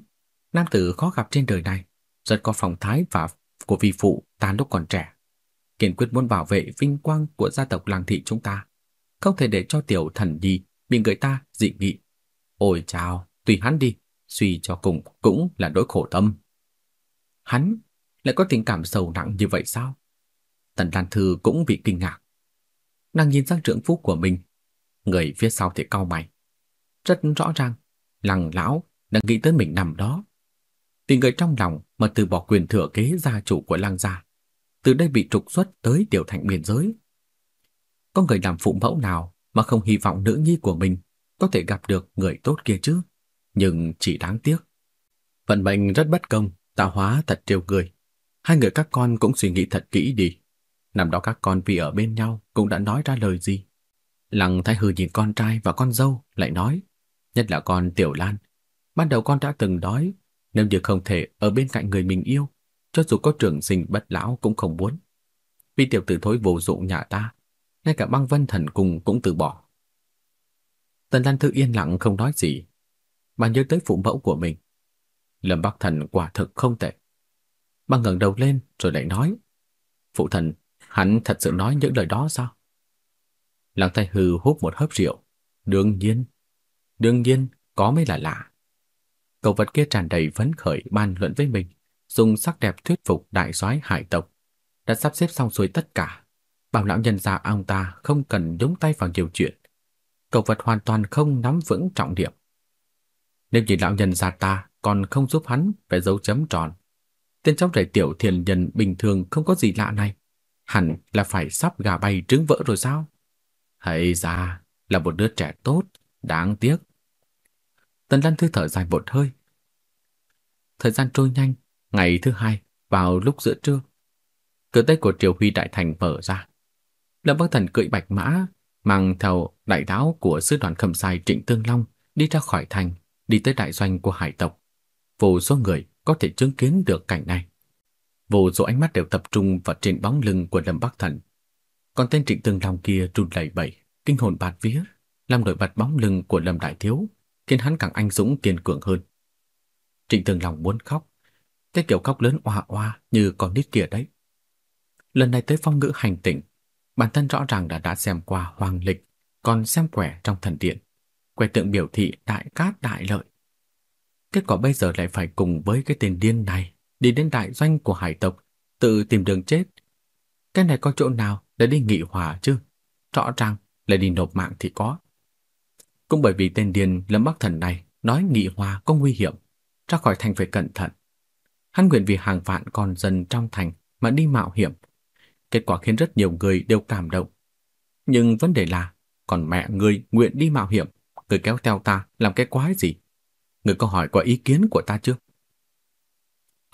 B: nam tử khó gặp trên đời này, rất có phong thái và của vi phụ ta lúc còn trẻ. Kiên quyết muốn bảo vệ vinh quang của gia tộc làng thị chúng ta, không thể để cho tiểu thần nhi bị người ta dị nghị. Ôi chào, tùy hắn đi, suy cho cùng cũng là nỗi khổ tâm. Hắn lại có tình cảm sâu nặng như vậy sao? Tần Lan Thư cũng bị kinh ngạc. Nàng nhìn sang trưởng phu của mình, người phía sau thì cau mày. Rất rõ ràng, lằng lão đang nghĩ tới mình nằm đó. Vì người trong lòng mà từ bỏ quyền thừa kế gia chủ của lăng gia, từ đây bị trục xuất tới tiểu thành biên giới. Có người làm phụ mẫu nào mà không hy vọng nữ nhi của mình có thể gặp được người tốt kia chứ? Nhưng chỉ đáng tiếc. Vận mệnh rất bất công, tạo hóa thật trêu người. Hai người các con cũng suy nghĩ thật kỹ đi. Năm đó các con vì ở bên nhau cũng đã nói ra lời gì. Lăng Thái Hư nhìn con trai và con dâu lại nói, nhất là con Tiểu Lan. Ban đầu con đã từng nói, nếu như không thể ở bên cạnh người mình yêu, cho dù có trưởng sinh bất lão cũng không muốn. Vì tiểu tử thối vô dụng nhà ta, ngay cả băng vân thần cùng cũng từ bỏ. Tần Lan Thư yên lặng không nói gì. mà nhớ tới phụ mẫu của mình. Lâm Bắc Thần quả thực không tệ. băng ngẩng đầu lên rồi lại nói. Phụ thần, hắn thật sự nói những lời đó sao? Lăng Thái Hư hút một hớp rượu. Đương nhiên, đương nhiên có mới là lạ. Cậu vật kia tràn đầy phấn khởi bàn luận với mình, dùng sắc đẹp thuyết phục đại soái hải tộc, đã sắp xếp xong xuôi tất cả. Bảo lão nhân gia ông ta không cần nhúng tay vào nhiều chuyện. Cậu vật hoàn toàn không nắm vững trọng điểm. Nếu như lão nhân gia ta còn không giúp hắn phải dấu chấm tròn, tên trong rể tiểu thiền nhân bình thường không có gì lạ này, hẳn là phải sắp gà bay trứng vỡ rồi sao? Hay ra là một đứa trẻ tốt, đáng tiếc. Tần Lan Thư thở dài một hơi. Thời gian trôi nhanh, ngày thứ hai, vào lúc giữa trưa, cửa tây của Triều Huy Đại Thành mở ra. Lâm Bắc Thần cưỡi bạch mã, mang theo đại đáo của sư đoàn khẩm sai Trịnh Tương Long đi ra khỏi thành, đi tới đại doanh của hải tộc. Vô số người có thể chứng kiến được cảnh này. Vô số ánh mắt đều tập trung vào trên bóng lưng của Lâm Bắc Thần. Còn tên Trịnh Tương Long kia run lẩy bẩy, kinh hồn bạt vía, làm nổi bật bóng lưng của Lâm Đại Thiếu, khiến hắn càng anh dũng kiên cường hơn. Trịnh Tương Long muốn khóc, cái kiểu khóc lớn oa oa như con nít kia đấy. Lần này tới phong ngữ hành tỉnh, bản thân rõ ràng đã đã xem qua hoàng lịch, còn xem quẻ trong thần điện. Quẻ tượng biểu thị đại cát đại lợi. Kết quả bây giờ lại phải cùng với cái tên điên này đi đến đại doanh của hải tộc, tự tìm đường chết. Cái này có chỗ nào để đi nghị hòa chứ? Rõ ràng là đi nộp mạng thì có. Cũng bởi vì tên Điền Lâm Bắc Thần này nói nghị hòa có nguy hiểm, ra khỏi thành phải cẩn thận. Hắn nguyện vì hàng vạn con dân trong thành mà đi mạo hiểm. Kết quả khiến rất nhiều người đều cảm động. Nhưng vấn đề là, còn mẹ người nguyện đi mạo hiểm, người kéo theo ta làm cái quái gì? Người có hỏi qua ý kiến của ta chưa?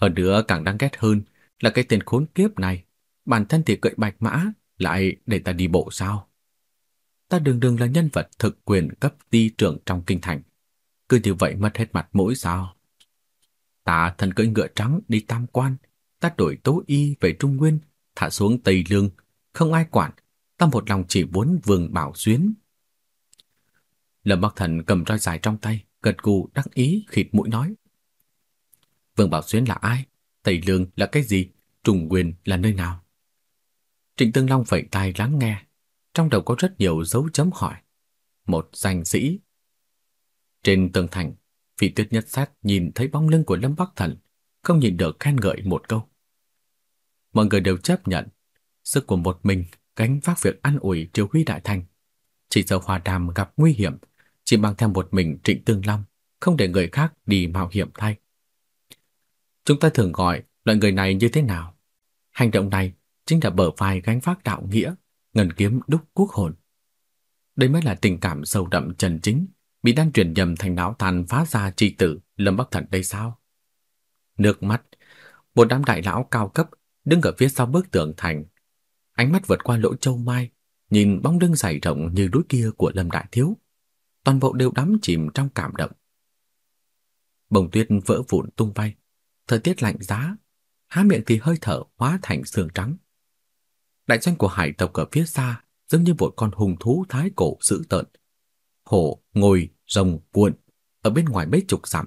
B: Hơn nữa càng đáng ghét hơn là cái tên khốn kiếp này, bản thân thì cậy bạch mã, lại để ta đi bộ sao? Ta đường đường là nhân vật thực quyền cấp ti trưởng trong kinh thành. Cứ như vậy mất hết mặt mũi sao? Ta thần cưỡi ngựa trắng đi tam quan, ta đổi tố y về Trung Nguyên, thả xuống Tây Lương, không ai quản, ta một lòng chỉ muốn vương bảo xuyến. Lâm Bắc Thần cầm roi dài trong tay, gật gù đắc ý khịt mũi nói. Vương Bảo xuyên là ai? Tây Lương là cái gì? Trung Nguyên là nơi nào? Trịnh Tương Long vẫy tai lắng nghe, trong đầu có rất nhiều dấu chấm hỏi. Một danh sĩ. Trên tường thành, Phi Tuyết Nhất Sát nhìn thấy bóng lưng của Lâm Bắc Thần, không nhìn được khen ngợi một câu. Mọi người đều chấp nhận, sức của một mình gánh vác việc ăn ủi triều huy đại thành. Chỉ giờ Hòa Đàm gặp nguy hiểm, chỉ mang theo một mình Trịnh Tương Long, không để người khác đi mạo hiểm thay. Chúng ta thường gọi loại người này như thế nào? Hành động này chính là bờ vai gánh vác đạo nghĩa, ngần kiếm đúc quốc hồn. Đây mới là tình cảm sâu đậm chân chính, bị đan truyền nhầm thành não tàn phá ra chi tử Lâm Bắc Thần đây sao? Nước mắt, một đám đại lão cao cấp đứng ở phía sau bức tường thành. Ánh mắt vượt qua lỗ châu mai, nhìn bóng lưng dài rộng như núi kia của Lâm Đại Thiếu. Toàn bộ đều đắm chìm trong cảm động. bồng tuyết vỡ vụn tung bay, thời tiết lạnh giá, há miệng thì hơi thở hóa thành xương trắng. Đại doanh của hải tộc ở phía xa giống như một con hùng thú thái cổ dữ tợn. Hổ, ngồi, rồng, cuộn ở bên ngoài mấy chục dặm.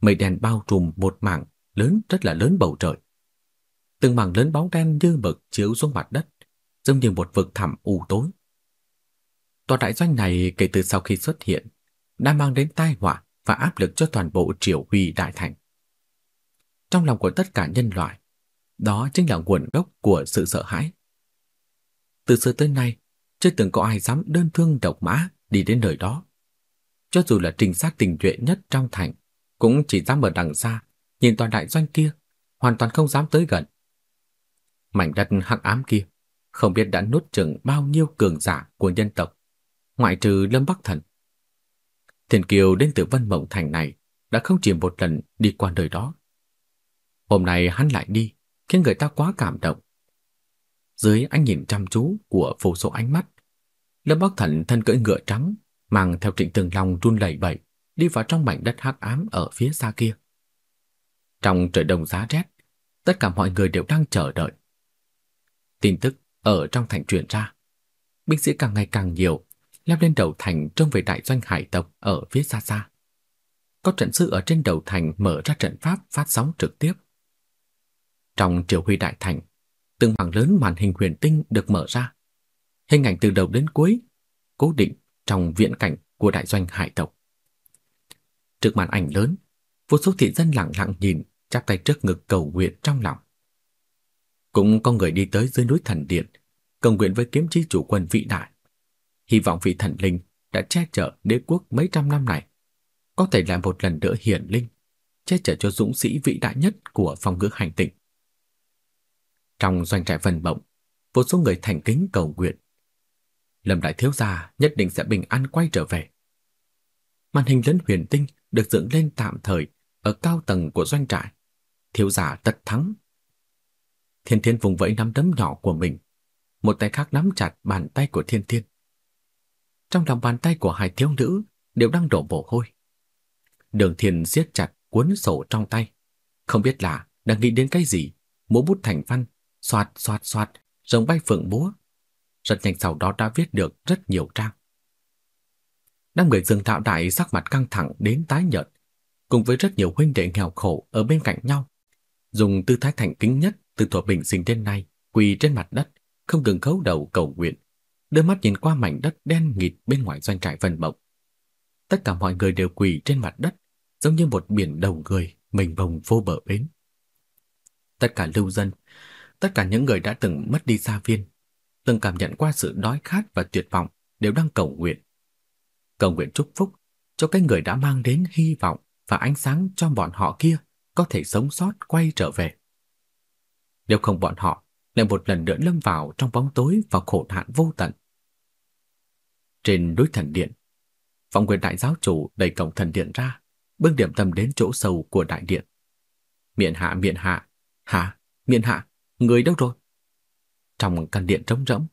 B: Mây đen bao trùm một mảng lớn rất là lớn bầu trời. Từng mảng lớn bóng đen như mực chiếu xuống mặt đất, giống như một vực thẳm u tối. Tòa đại doanh này kể từ sau khi xuất hiện đã mang đến tai họa và áp lực cho toàn bộ triều huy đại thành. Trong lòng của tất cả nhân loại, đó chính là nguồn gốc của sự sợ hãi. Từ xưa tới nay, chưa từng có ai dám đơn thương độc mã đi đến nơi đó. Cho dù là trinh sát tình nhuệ nhất trong thành, cũng chỉ dám ở đằng xa, nhìn toàn đại doanh kia, hoàn toàn không dám tới gần. Mảnh đất hắc ám kia, không biết đã nuốt chừng bao nhiêu cường giả của nhân tộc, ngoại trừ Lâm Bắc Thần. Thiên Kiều đến từ Vân Mộng Thành này đã không chỉ một lần đi qua nơi đó. Hôm nay hắn lại đi, khiến người ta quá cảm động. Dưới ánh nhìn chăm chú của vô số ánh mắt, Lâm Bắc Thần thân cưỡi ngựa trắng, mang theo Trịnh Tường Long run lẩy bẩy, đi vào trong mảnh đất hắc ám ở phía xa kia. Trong trời đông giá rét, tất cả mọi người đều đang chờ đợi. Tin tức ở trong thành truyền ra, binh sĩ càng ngày càng nhiều, leo lên đầu thành trông về đại doanh hải tộc ở phía xa xa. Có trận sư ở trên đầu thành mở ra trận pháp phát sóng trực tiếp. Trong triều huy đại thành, từng mảng lớn màn hình huyền tinh được mở ra. Hình ảnh từ đầu đến cuối, cố định trong viễn cảnh của đại doanh hải tộc. Trước màn ảnh lớn, vô số thị dân lặng lặng nhìn, chắp tay trước ngực cầu nguyện trong lòng. Cũng có người đi tới dưới núi thần điện, cầu nguyện với kiếm chi chủ quân vĩ đại. Hy vọng vị thần linh đã che chở đế quốc mấy trăm năm này, có thể là một lần nữa hiển linh, che chở cho dũng sĩ vĩ đại nhất của phong ngữ hành tinh. Trong doanh trại phần bộng, vô số người thành kính cầu nguyện. Lâm đại thiếu gia nhất định sẽ bình an quay trở về. Màn hình lớn huyền tinh được dựng lên tạm thời ở cao tầng của doanh trại. Thiếu gia tất thắng. Thiên Thiên vùng vẫy nắm đấm nhỏ của mình, một tay khác nắm chặt bàn tay của Thiên Thiên. Trong lòng bàn tay của hai thiếu nữ đều đang đổ mồ hôi. Đường Thiên siết chặt cuốn sổ trong tay, không biết là đang nghĩ đến cái gì, mỗi bút thành văn Xoạt xoạt xoạt, rồng bay phượng búa Rất nhanh sau đó đã viết được rất nhiều trang. Năm người dương thạo đại sắc mặt căng thẳng đến tái nhợt, cùng với rất nhiều huynh đệ nghèo khổ ở bên cạnh nhau, dùng tư thái thành kính nhất từ thuở bình sinh đến nay, quỳ trên mặt đất, không ngừng khấu đầu cầu nguyện, đưa mắt nhìn qua mảnh đất đen nghịt bên ngoài doanh trại Vân Mộng. Tất cả mọi người đều quỳ trên mặt đất, giống như một biển đầu người mình bồng vô bờ bến. Tất cả lưu dân Tất cả những người đã từng mất đi gia viên, từng cảm nhận qua sự đói khát và tuyệt vọng đều đang cầu nguyện. Cầu nguyện chúc phúc cho cái người đã mang đến hy vọng và ánh sáng cho bọn họ kia có thể sống sót quay trở về. Nếu không bọn họ lại một lần nữa lâm vào trong bóng tối và khổ nạn vô tận. Trên núi thần điện, phong quyền đại giáo chủ đẩy cổng thần điện ra, bước điểm tâm đến chỗ sâu của đại điện. Miện hạ miện hạ, hạ, miện hạ, Người đâu rồi? Trong căn điện trống rỗng.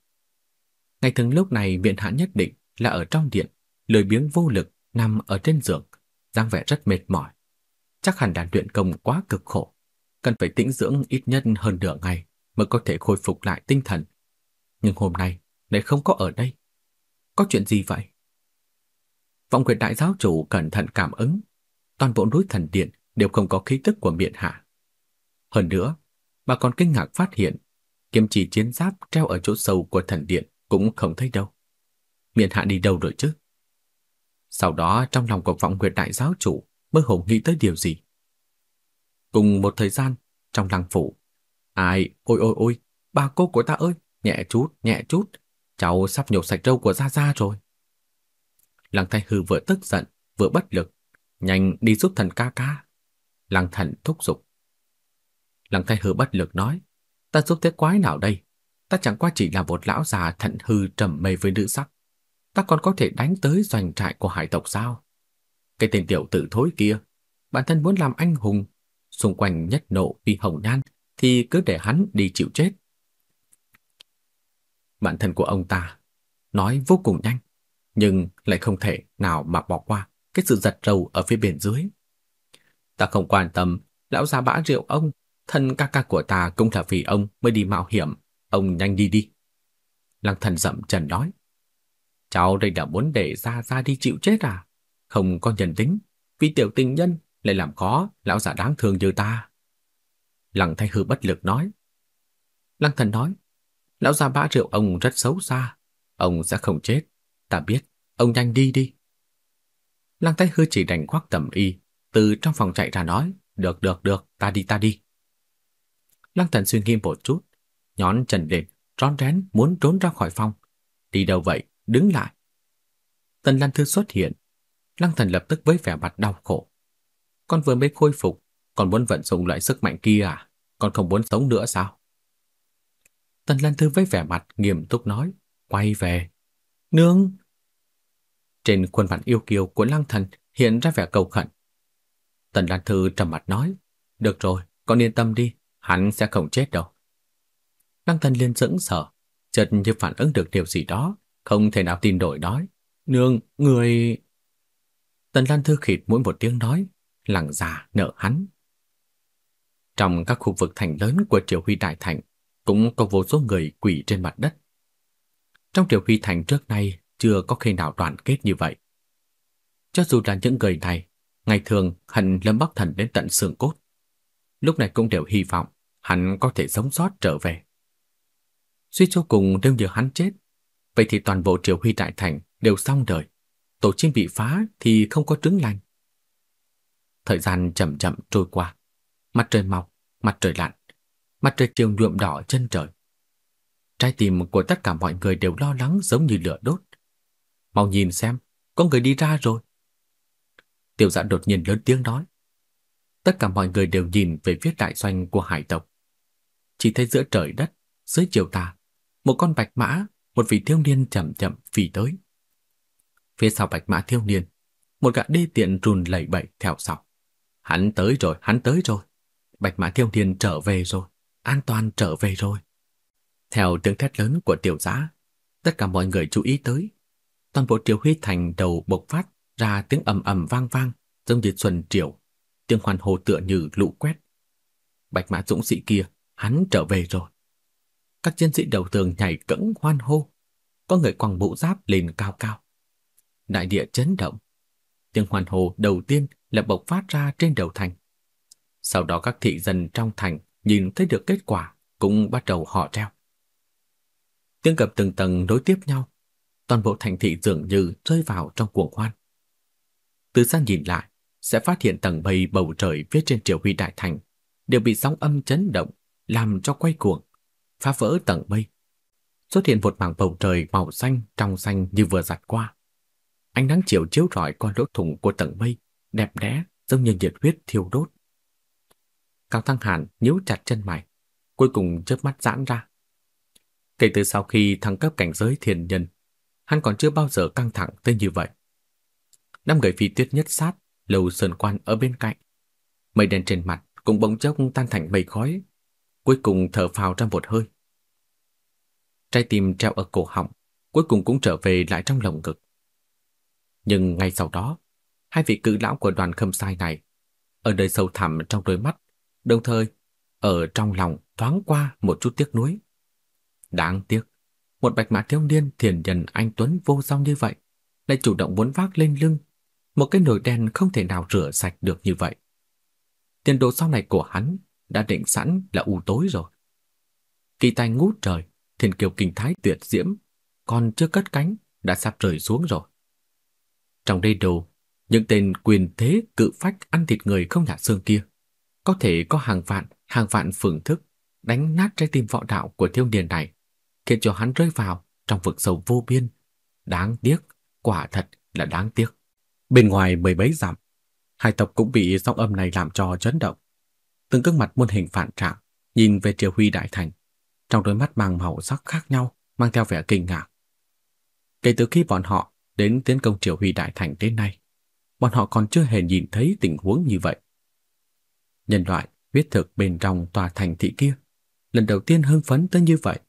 B: Ngày thường lúc này viện hạ nhất định là ở trong điện, lười biếng vô lực nằm ở trên giường, dáng vẻ rất mệt mỏi. Chắc hẳn đàn luyện công quá cực khổ, cần phải tĩnh dưỡng ít nhất hơn nửa ngày mới có thể khôi phục lại tinh thần. Nhưng hôm nay lại không có ở đây. Có chuyện gì vậy? Vọng quyền đại giáo chủ cẩn thận cảm ứng, toàn bộ núi thần điện đều không có khí tức của miện hạ. Hơn nữa, Bà còn kinh ngạc phát hiện kiếm chỉ chiến giáp treo ở chỗ sâu của thần điện cũng không thấy đâu. Miện hạ đi đâu rồi chứ? Sau đó trong lòng của vọng nguyệt đại giáo chủ mơ hồ nghĩ tới điều gì. Cùng một thời gian, trong lăng phủ, ai, ôi ôi ôi, bà cô của ta ơi, nhẹ chút, nhẹ chút, cháu sắp nhổ sạch râu của Gia Gia rồi. Lăng Thái Hư vừa tức giận, vừa bất lực, nhanh đi giúp thần ca ca. Lăng thần thúc giục. Lăng Khai Hư bất lực nói, ta giúp thế quái nào đây? Ta chẳng qua chỉ là một lão già thận hư trầm mê với nữ sắc. ta còn có thể đánh tới doanh trại của hải tộc sao? Cái tên tiểu tử thối kia, bản thân muốn làm anh hùng, xung quanh nhất nộ vì hồng nhan thì cứ để hắn đi chịu chết. Bản thân của ông ta nói vô cùng nhanh, nhưng lại không thể nào mà bỏ qua cái sự giật rầu ở phía bên dưới. Ta không quan tâm, lão già bã rượu ông, thân ca ca của ta cũng là vì ông mới đi mạo hiểm, ông nhanh đi đi. Lăng thần dậm trần nói, cháu đây đã muốn để ra ra đi chịu chết à? Không có nhân tính, vì tiểu tình nhân lại làm khó lão già đáng thương như ta. Lăng Thanh Hư bất lực nói. Lăng Thần nói, lão già bã rượu ông rất xấu xa, ông sẽ không chết, ta biết, ông nhanh đi đi. Lăng thay Hư chỉ đành khoác tầm y, từ trong phòng chạy ra nói, được được được, ta đi ta đi. Lăng Thần suy nghĩ một chút, nhón chân lên, rón rén muốn trốn ra khỏi phòng. Đi đâu vậy? Đứng lại. Tần Lan Thư xuất hiện. Lăng Thần lập tức với vẻ mặt đau khổ. Con vừa mới khôi phục, còn muốn vận dụng loại sức mạnh kia à? Con không muốn sống nữa sao? Tần Lan Thư với vẻ mặt nghiêm túc nói, quay về. Nương! Trên khuôn mặt yêu kiều của Lăng Thần hiện ra vẻ cầu khẩn. Tần Lan Thư trầm mặt nói, được rồi, con yên tâm đi, hắn sẽ không chết đâu. Lăng Thần liền sững sờ, chợt như phản ứng được điều gì đó, không thể nào tin đổi nói, nương, người... Tần Lan Thư khịt mỗi một tiếng nói, lặng già nợ hắn. Trong các khu vực thành lớn của Triều Huy Đại Thành cũng có vô số người quỷ trên mặt đất. Trong Triều Huy Thành trước nay chưa có khi nào đoàn kết như vậy. Cho dù là những người này, ngày thường hận Lâm Bắc Thần đến tận xương cốt, lúc này cũng đều hy vọng hắn có thể sống sót trở về. Suy cho cùng nếu như hắn chết, vậy thì toàn bộ Triều Huy Đại Thành đều xong đời. Tổ chim bị phá thì không có trứng lành. Thời gian chậm chậm trôi qua. Mặt trời mọc, mặt trời lặn, mặt trời chiều nhuộm đỏ chân trời. Trái tim của tất cả mọi người đều lo lắng giống như lửa đốt. Mau nhìn xem, có người đi ra rồi. Tiểu dạ đột nhiên lớn tiếng nói. Tất cả mọi người đều nhìn về phía đại doanh của hải tộc. Chỉ thấy giữa trời đất, dưới chiều tà, một con bạch mã, một vị thiếu niên chậm chậm phi tới. Phía sau bạch mã thiếu niên, một gã đê tiện rùn lẩy bẩy theo sau. Hắn tới rồi, hắn tới rồi. Bạch mã thiếu niên trở về rồi, an toàn trở về rồi. Theo tiếng thét lớn của tiểu giã, tất cả mọi người chú ý tới. Toàn bộ triều huy thành đầu bộc phát ra tiếng ầm ầm vang vang, giống như xuân triều, tiếng hoàn hồ tựa như lũ quét. Bạch mã dũng sĩ kia, hắn trở về rồi. Các chiến sĩ đầu tường nhảy cẫng hoan hô, có người quăng mũ giáp lên cao cao. Đại địa chấn động. Tiếng hoan hô đầu tiên là bộc phát ra trên đầu thành. Sau đó các thị dân trong thành nhìn thấy được kết quả cũng bắt đầu họ treo. Tiếng cập từng tầng nối tiếp nhau, toàn bộ thành thị dường như rơi vào trong cuồng hoan. Từ xa nhìn lại, sẽ phát hiện tầng mây bầu trời phía trên triều huy đại thành đều bị sóng âm chấn động, làm cho quay cuồng, phá vỡ tầng mây. Xuất hiện một mảng bầu trời màu xanh trong xanh như vừa giặt qua. Ánh nắng chiều chiếu rọi qua lỗ thủng của tầng mây, đẹp đẽ giống như nhiệt huyết thiêu đốt. Cao Thăng Hàn nhíu chặt chân mày, cuối cùng chớp mắt giãn ra. Kể từ sau khi thăng cấp cảnh giới thiền nhân, hắn còn chưa bao giờ căng thẳng tới như vậy. Năm người phi tuyết nhất sát, lầu sơn quan ở bên cạnh. Mây đen trên mặt cũng bỗng chốc tan thành mây khói, cuối cùng thở phào ra một hơi. Trái tim treo ở cổ họng, cuối cùng cũng trở về lại trong lồng ngực. Nhưng ngay sau đó, hai vị cự lão của đoàn khâm sai này, ở nơi sâu thẳm trong đôi mắt, đồng thời ở trong lòng thoáng qua một chút tiếc nuối. Đáng tiếc, một bạch mã thiếu niên thiền nhân anh Tuấn vô song như vậy, lại chủ động muốn vác lên lưng, một cái nồi đen không thể nào rửa sạch được như vậy. Tiền đồ sau này của hắn đã định sẵn là u tối rồi. Kỳ tài ngút trời, thiên kiều kinh thái tuyệt diễm, còn chưa cất cánh đã sắp rời xuống rồi. Trong đây đồ, những tên quyền thế cự phách ăn thịt người không nhả xương kia, có thể có hàng vạn, hàng vạn phương thức đánh nát trái tim võ đạo của thiếu niên này, khiến cho hắn rơi vào trong vực sâu vô biên. Đáng tiếc, quả thật là đáng tiếc. Bên ngoài mười mấy dặm, hai tộc cũng bị sóng âm này làm cho chấn động. Từng gương mặt muôn hình phản trạng nhìn về Triều Huy Đại Thành, trong đôi mắt mang màu sắc khác nhau, mang theo vẻ kinh ngạc. Kể từ khi bọn họ đến tiến công Triều Huy Đại Thành đến nay, bọn họ còn chưa hề nhìn thấy tình huống như vậy. Nhân loại huyết thực bên trong tòa thành thị kia, lần đầu tiên hưng phấn tới như vậy.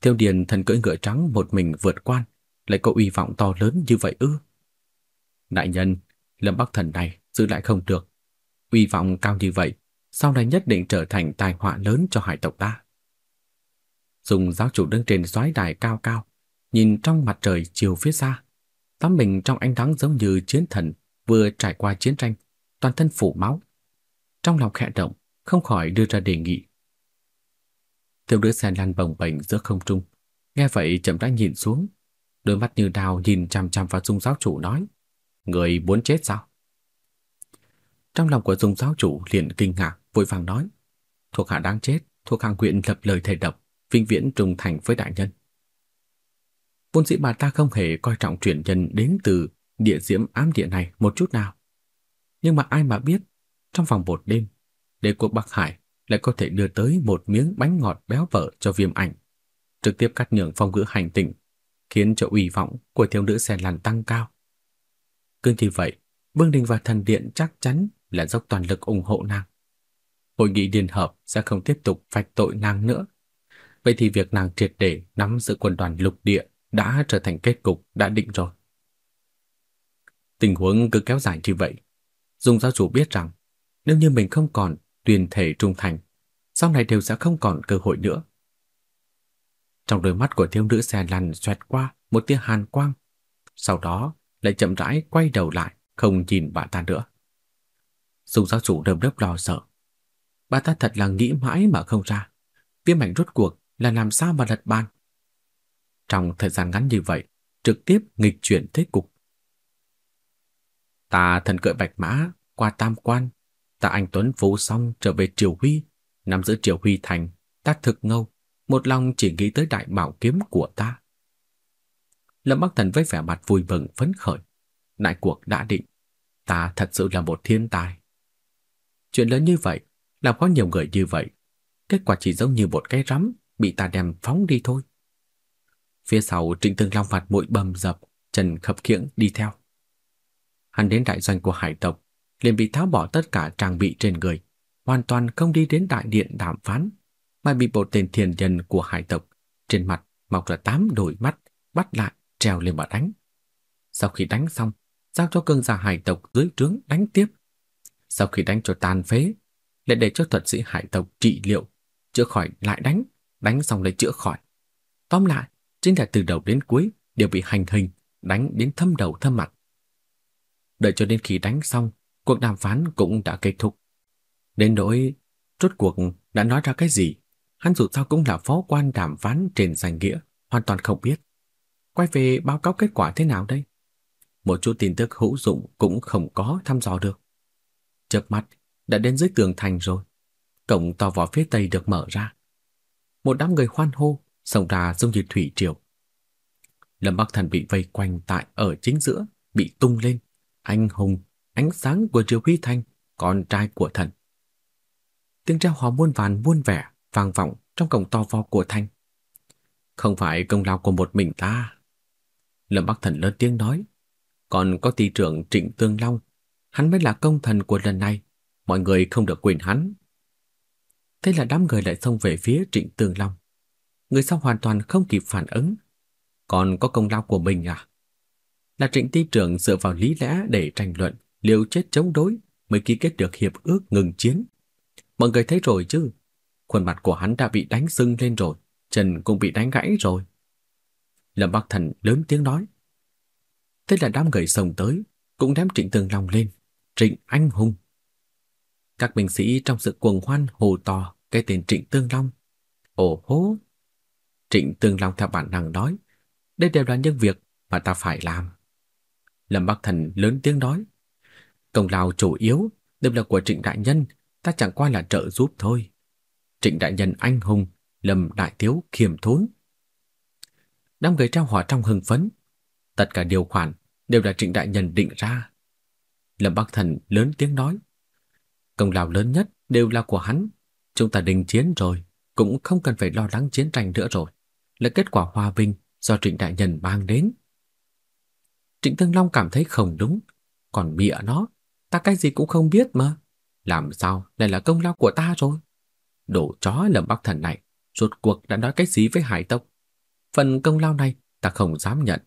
B: Tiêu Điền thần cưỡi ngựa trắng một mình vượt quan, lại có uy vọng to lớn như vậy ư? Đại nhân, Lâm Bắc Thần này giữ lại không được. Uy vọng cao như vậy, sau này nhất định trở thành tai họa lớn cho hải tộc ta. Dùng giáo chủ đứng trên soái đài cao cao, nhìn trong mặt trời chiều phía xa, tắm mình trong ánh nắng giống như chiến thần vừa trải qua chiến tranh, toàn thân phủ máu. Trong lòng khẽ động, không khỏi đưa ra đề nghị. Tiểu đứa xe lăn bồng bềnh giữa không trung, nghe vậy chậm rãi nhìn xuống, đôi mắt như đào nhìn chằm chằm vào Dung giáo chủ nói: "Người muốn chết sao?" Trong lòng của Dung giáo chủ liền kinh ngạc, vội vàng nói: "Thuộc hạ đáng chết, thuộc hạ nguyện lập lời thề độc, vĩnh viễn trung thành với đại nhân." Vốn dĩ bà ta không hề coi trọng truyền nhân đến từ địa diễm ám địa này một chút nào. Nhưng mà ai mà biết, trong vòng một đêm, đế quốc Bắc Hải lại có thể đưa tới một miếng bánh ngọt béo bở cho viêm ảnh, trực tiếp cắt nhường phong ngữ hành tinh, khiến cho uy vọng của thiếu nữ xe lăn tăng cao. Cứ như vậy, Vương Đình và Thần Điện chắc chắn là dốc toàn lực ủng hộ nàng. Hội nghị liên hợp sẽ không tiếp tục vạch tội nàng nữa. Vậy thì việc nàng triệt để nắm giữ quân đoàn lục địa đã trở thành kết cục đã định rồi. Tình huống cứ kéo dài như vậy, Dung giáo chủ biết rằng nếu như mình không còn tuyên thể trung thành, sau này đều sẽ không còn cơ hội nữa. Trong đôi mắt của thiếu nữ xe lăn xoẹt qua một tia hàn quang, sau đó lại chậm rãi quay đầu lại, không nhìn bà ta nữa dùng giáo chủ đơm đớp lo sợ. Bà ta thật là nghĩ mãi mà không ra. Viêm ảnh rốt cuộc là làm sao mà lật bàn. Trong thời gian ngắn như vậy, trực tiếp nghịch chuyển thế cục. Ta thần cợi bạch mã, qua tam quan, ta anh Tuấn phú xong trở về Triều Huy, nằm giữa Triều Huy thành, ta thực ngâu, một lòng chỉ nghĩ tới đại bảo kiếm của ta. Lâm Bắc Thần với vẻ mặt vui mừng phấn khởi, đại cuộc đã định, ta thật sự là một thiên tài. Chuyện lớn như vậy, làm có nhiều người như vậy, kết quả chỉ giống như một cái rắm bị ta đem phóng đi thôi. Phía sau Trịnh Tương Long phạt mũi bầm dập, Trần Khập Khiễng đi theo. Hắn đến đại doanh của hải tộc, liền bị tháo bỏ tất cả trang bị trên người, hoàn toàn không đi đến đại điện đàm phán, mà bị bộ tên thiền nhân của hải tộc trên mặt mọc ra tám đôi mắt, bắt lại treo lên mà đánh. Sau khi đánh xong, giao cho cương giả hải tộc dưới trướng đánh tiếp. Sau khi đánh cho tàn phế, lại để cho thuật sĩ hải tộc trị liệu, chữa khỏi lại đánh, đánh xong lại chữa khỏi. Tóm lại, chính là từ đầu đến cuối đều bị hành hình, đánh đến thâm đầu thâm mặt. Đợi cho đến khi đánh xong, cuộc đàm phán cũng đã kết thúc. Đến nỗi rốt cuộc đã nói ra cái gì, hắn dù sao cũng là phó quan đàm phán trên danh nghĩa, hoàn toàn không biết. Quay về báo cáo kết quả thế nào đây? Một chút tin tức hữu dụng cũng không có thăm dò được chớp mắt đã đến dưới tường thành rồi. Cổng to vỏ phía tây được mở ra. Một đám người hoan hô, xông ra dung như thủy triều. Lâm Bắc Thần bị vây quanh tại ở chính giữa, bị tung lên, anh hùng, ánh sáng của Triều Huy Thanh, con trai của thần. Tiếng trao hò muôn vàn muôn vẻ vang vọng trong cổng to vo của Thanh. Không phải công lao của một mình ta. Lâm Bắc Thần lớn tiếng nói, còn có tỷ trưởng Trịnh Tương Long, hắn mới là công thần của lần này, mọi người không được quên hắn. Thế là đám người lại xông về phía Trịnh tường Long người sau hoàn toàn không kịp phản ứng. Còn có công lao của mình à? Là trịnh ty trưởng dựa vào lý lẽ để tranh luận, liệu chết chống đối mới ký kết được hiệp ước ngừng chiến. Mọi người thấy rồi chứ? Khuôn mặt của hắn đã bị đánh sưng lên rồi, chân cũng bị đánh gãy rồi. Lâm Bắc Thần lớn tiếng nói. Thế là đám người sông tới, cũng đám Trịnh tường Long lên, Trịnh Anh Hùng. Các binh sĩ trong sự cuồng hoan hồ to cái tên Trịnh Tương Long. Ồ hố, Trịnh Tương Long theo bản năng nói, đây đều là những việc mà ta phải làm. Lâm Bắc Thần lớn tiếng nói, công lao chủ yếu đều là của Trịnh Đại Nhân, ta chẳng qua là trợ giúp thôi. Trịnh Đại Nhân anh hùng, Lâm Đại Thiếu khiêm thốn. Đám người trao hỏa trong hưng phấn, tất cả điều khoản đều là Trịnh Đại Nhân định ra. Lâm Bắc Thần lớn tiếng nói, công lao lớn nhất đều là của hắn, chúng ta đình chiến rồi, cũng không cần phải lo lắng chiến tranh nữa rồi là kết quả hòa bình do Trịnh Đại Nhân mang đến. Trịnh Tương Long cảm thấy không đúng, còn bịa nó, ta cái gì cũng không biết mà. Làm sao lại là công lao của ta rồi? đổ chó lâm bắc thần này, rốt cuộc đã nói cái gì với hải tộc? Phần công lao này ta không dám nhận.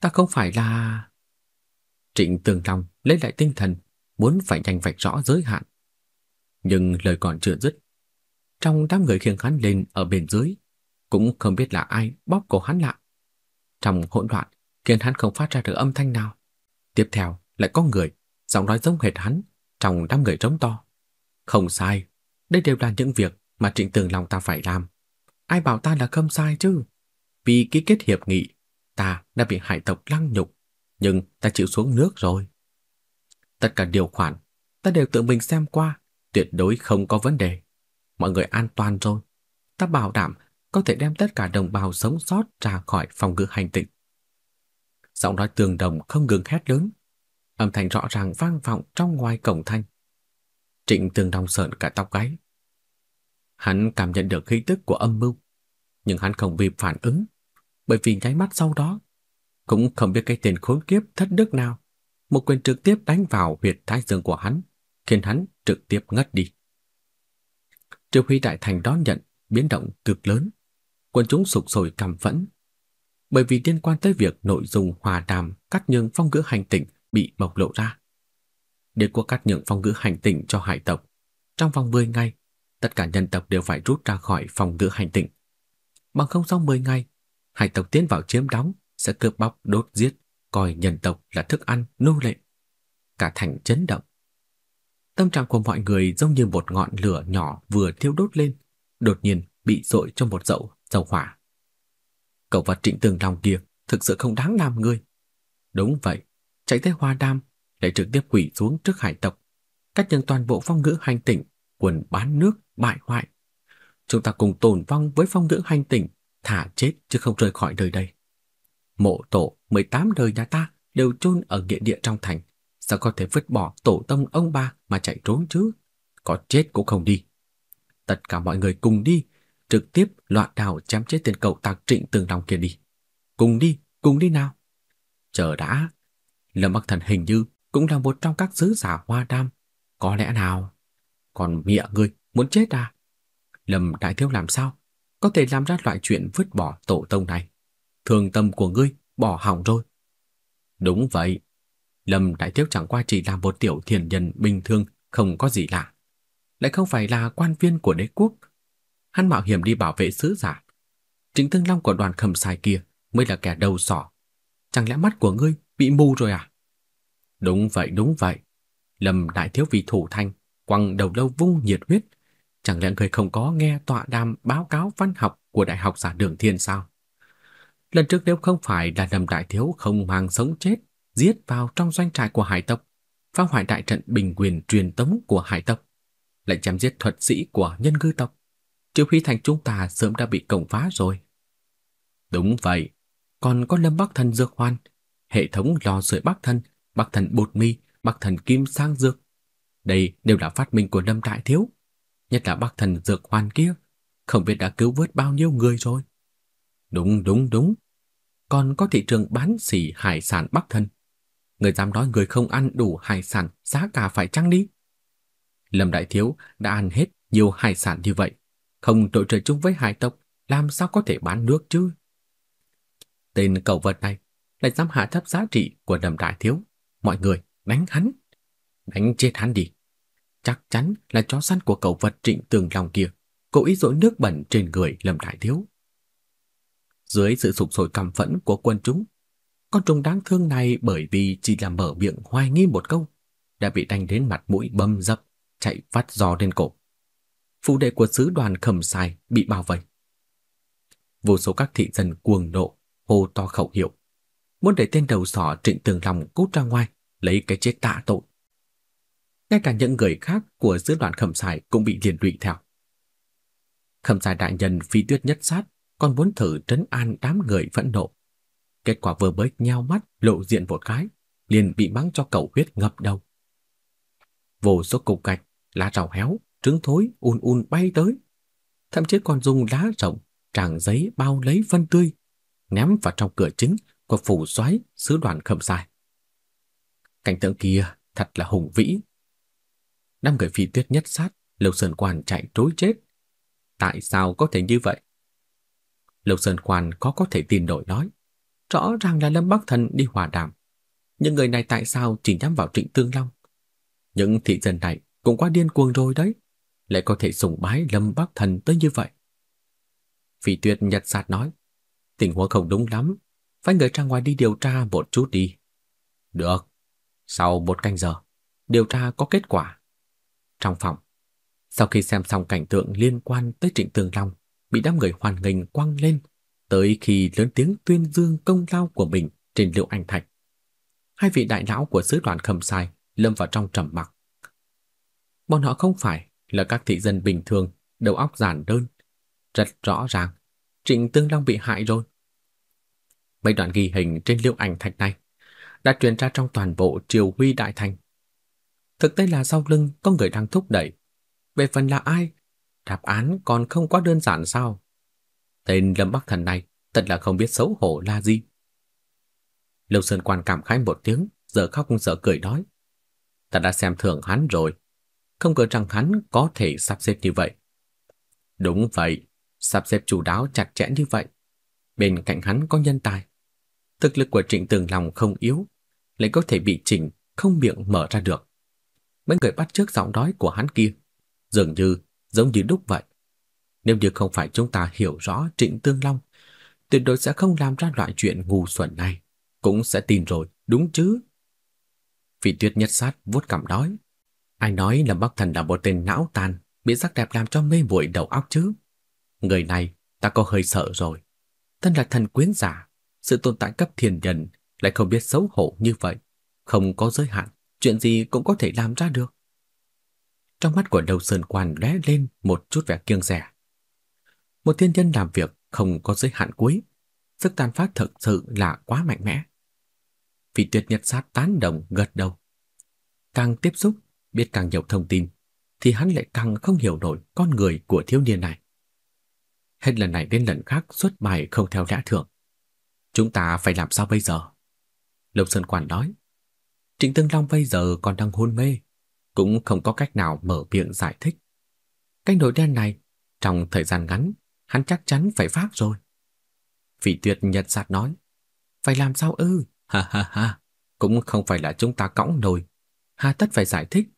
B: Ta không phải là... Trịnh Tường Long lấy lại tinh thần, muốn phải nhanh vạch rõ giới hạn. Nhưng lời còn chưa dứt. Trong đám người khiêng hắn lên ở bên dưới, cũng không biết là ai bóp cổ hắn lại. Trong hỗn loạn, khiến hắn không phát ra được âm thanh nào. Tiếp theo lại có người, giọng nói giống hệt hắn, trong đám người trống to. Không sai, đây đều là những việc mà Trịnh Tường Long ta phải làm. Ai bảo ta là không sai chứ? Vì ký kết hiệp nghị, ta đã bị hải tộc lăng nhục, nhưng ta chịu xuống nước rồi. Tất cả điều khoản, ta đều tự mình xem qua, tuyệt đối không có vấn đề. Mọi người an toàn rồi. Ta bảo đảm có thể đem tất cả đồng bào sống sót ra khỏi phòng ngự hành tinh. Giọng nói tường đồng không ngừng hét lớn, âm thanh rõ ràng vang vọng trong ngoài cổng thanh. Trịnh tường đồng sợn cả tóc gáy. Hắn cảm nhận được khí tức của âm mưu, nhưng hắn không bị phản ứng, bởi vì nháy mắt sau đó, cũng không biết cái tên khốn kiếp thất đức nào, một quyền trực tiếp đánh vào huyệt thái dương của hắn, khiến hắn trực tiếp ngất đi. Triều Huy Đại Thành đón nhận biến động cực lớn, quân chúng sục sôi cảm phẫn. Bởi vì liên quan tới việc nội dung hòa đàm cắt nhường phong ngữ hành tỉnh bị bộc lộ ra. Để quốc cắt nhường phong ngữ hành tỉnh cho hải tộc, trong vòng 10 ngày, tất cả nhân tộc đều phải rút ra khỏi phong ngữ hành tỉnh. Bằng không sau 10 ngày, hải tộc tiến vào chiếm đóng sẽ cướp bóc đốt giết, coi nhân tộc là thức ăn nô lệ. Cả thành chấn động. Tâm trạng của mọi người giống như một ngọn lửa nhỏ vừa thiêu đốt lên, đột nhiên bị dội trong một dậu dầu hỏa. Cậu vật trịnh tường lòng kia thực sự không đáng làm người. Đúng vậy, chạy tới hoa đam, lại trực tiếp quỷ xuống trước hải tộc, cách nhân toàn bộ phong ngữ hành tỉnh, quần bán nước, bại hoại. Chúng ta cùng tồn vong với phong ngữ hành tỉnh, thả chết chứ không rời khỏi đời đây. Mộ tổ 18 đời nhà ta đều chôn ở nghĩa địa trong thành, sao có thể vứt bỏ tổ tông ông ba mà chạy trốn chứ? Có chết cũng không đi. Tất cả mọi người cùng đi, trực tiếp loạn đào chém chết tên cậu tạc trịnh tường lòng kia đi. Cùng đi, cùng đi nào. Chờ đã, Lâm Bắc Thần hình như cũng là một trong các sứ giả hoa đam. Có lẽ nào? Còn mịa ngươi muốn chết à? Lâm Đại Thiếu làm sao? Có thể làm ra loại chuyện vứt bỏ tổ tông này. Thường tâm của ngươi bỏ hỏng rồi. Đúng vậy. Lâm Đại Thiếu chẳng qua chỉ là một tiểu thiền nhân bình thường, không có gì lạ. Lại không phải là quan viên của đế quốc. Hắn mạo hiểm đi bảo vệ sứ giả. Chính Tương Long của đoàn khẩm sai kia mới là kẻ đầu sỏ. Chẳng lẽ mắt của ngươi bị mù rồi à? Đúng vậy, đúng vậy. Lâm Đại Thiếu vì thủ thanh, quăng đầu lâu vung nhiệt huyết. Chẳng lẽ người không có nghe tọa đàm báo cáo văn học của Đại học giả Đường Thiên sao? Lần trước nếu không phải là Lâm Đại Thiếu không mang sống chết, giết vào trong doanh trại của hải tộc, phá hoại đại trận bình quyền truyền tống của hải tộc, lại chém giết thuật sĩ của nhân cư tộc, Triệu Phi Thành chúng ta sớm đã bị cổng phá rồi. Đúng vậy, còn có Lâm Bắc Thần Dược Hoan, hệ thống lò sưởi Bắc Thần, Bắc Thần Bột Mi, Bắc Thần Kim Sang Dược. Đây đều là phát minh của Lâm Đại Thiếu, nhất là Bắc Thần Dược Hoan kia, không biết đã cứu vớt bao nhiêu người rồi. Đúng, đúng, đúng. Còn có thị trường bán xỉ hải sản Bắc thân Người dám nói người không ăn đủ hải sản giá cả phải chăng đi? Lâm Đại Thiếu đã ăn hết nhiều hải sản như vậy, không đội trời chung với hải tộc, làm sao có thể bán nước chứ? Tên cầu vật này lại dám hạ thấp giá trị của Lâm Đại Thiếu. Mọi người đánh hắn, đánh chết hắn đi. Chắc chắn là chó săn của cầu vật trịnh tường lòng kia, cố ý dội nước bẩn trên người Lâm Đại Thiếu. Dưới sự sụp sôi căm phẫn của quân chúng, con trùng đáng thương này bởi vì chỉ là mở miệng hoài nghi một câu, đã bị đánh đến mặt mũi bầm dập, chạy vắt giò lên cổ. Phụ đệ của sứ đoàn khẩm sai bị bao vây. Vô số các thị dân cuồng nộ, hô to khẩu hiệu. Muốn để tên đầu sỏ trịnh tường lòng cút ra ngoài, lấy cái chết tạ tội. Ngay cả những người khác của sứ đoàn khẩm sai cũng bị liền lụy theo. Khẩm sai đại nhân phi tuyết nhất sát còn muốn thử trấn an đám người phẫn nộ. Kết quả vừa mới nheo mắt lộ diện một cái, liền bị mắng cho cậu huyết ngập đầu. Vô số cục gạch, lá rào héo, trứng thối un un bay tới. Thậm chí còn dùng lá rộng, tràng giấy bao lấy phân tươi. ném vào trong cửa chính của phủ soái sứ đoàn khẩm sai. Cảnh tượng kia thật là hùng vĩ. Năm người phi tuyết nhất sát, Lục Sơn Quan chạy trối chết. Tại sao có thể như vậy? Lưu Sơn Quan có có thể tin nổi nói. Rõ ràng là Lâm Bắc Thần đi hòa đàm. Nhưng người này tại sao chỉ nhắm vào Trịnh Tương Long? Những thị dân này cũng quá điên cuồng rồi đấy. Lại có thể sùng bái Lâm Bắc Thần tới như vậy. Phi Tuyệt nhật sạt nói. Tình huống không đúng lắm. Phải người ra ngoài đi điều tra một chút đi. Được. Sau một canh giờ, điều tra có kết quả. Trong phòng, sau khi xem xong cảnh tượng liên quan tới Trịnh Tường Long, bị đám người hoàn nghênh quăng lên, tới khi lớn tiếng tuyên dương công lao của mình trên liệu anh thạch. Hai vị đại lão của sứ đoàn khẩm sai lâm vào trong trầm mặc. Bọn họ không phải là các thị dân bình thường, đầu óc giản đơn. Rất rõ ràng, Trịnh Tương Long bị hại rồi. Mấy đoạn ghi hình trên liệu ảnh thạch này đã truyền ra trong toàn bộ triều huy đại thành. Thực tế là sau lưng có người đang thúc đẩy. Về phần là ai? Đáp án còn không quá đơn giản sao? Tên Lâm Bắc Thần này thật là không biết xấu hổ là gì. Lưu Sơn Quan cảm khái một tiếng, giờ khóc giờ cười nói. Ta đã xem thường hắn rồi, không ngờ rằng hắn có thể sắp xếp như vậy. Đúng vậy, sắp xếp chủ đáo chặt chẽ như vậy. Bên cạnh hắn có nhân tài. Thực lực của Trịnh Tường Lòng không yếu, lại có thể bị chỉnh không miệng mở ra được. Mấy người bắt trước giọng nói của hắn kia, dường như giống như đúc vậy. Nếu như không phải chúng ta hiểu rõ Trịnh Tương Long, tuyệt đối sẽ không làm ra loại chuyện ngu xuẩn này, cũng sẽ tin rồi, đúng chứ? Vị tuyết nhất sát vuốt cằm nói, ai nói là Bắc Thần là một tên não tàn, bị sắc đẹp làm cho mê muội đầu óc chứ? Người này ta có hơi sợ rồi. Thân là thần quyến giả, sự tồn tại cấp thiền nhân lại không biết xấu hổ như vậy, không có giới hạn, chuyện gì cũng có thể làm ra được. Trong mắt của đầu sơn quan lóe lên một chút vẻ kiêng dè. Một thiên nhân làm việc không có giới hạn cuối, sức tàn phát thực sự là quá mạnh mẽ. Vị tuyệt nhật sát tán đồng gật đầu. Càng tiếp xúc, biết càng nhiều thông tin, thì hắn lại càng không hiểu nổi con người của thiếu niên này. Hết lần này đến lần khác xuất bài không theo lẽ thường. Chúng ta phải làm sao bây giờ? Lục Sơn quản nói. Trịnh Tương Long bây giờ còn đang hôn mê, cũng không có cách nào mở miệng giải thích. Cái nồi đen này, trong thời gian ngắn, hắn chắc chắn phải phát rồi. Vị tuyệt nhật sạt nói. Phải làm sao ư? Ha ha ha, cũng không phải là chúng ta cõng nồi. Hà tất phải giải thích.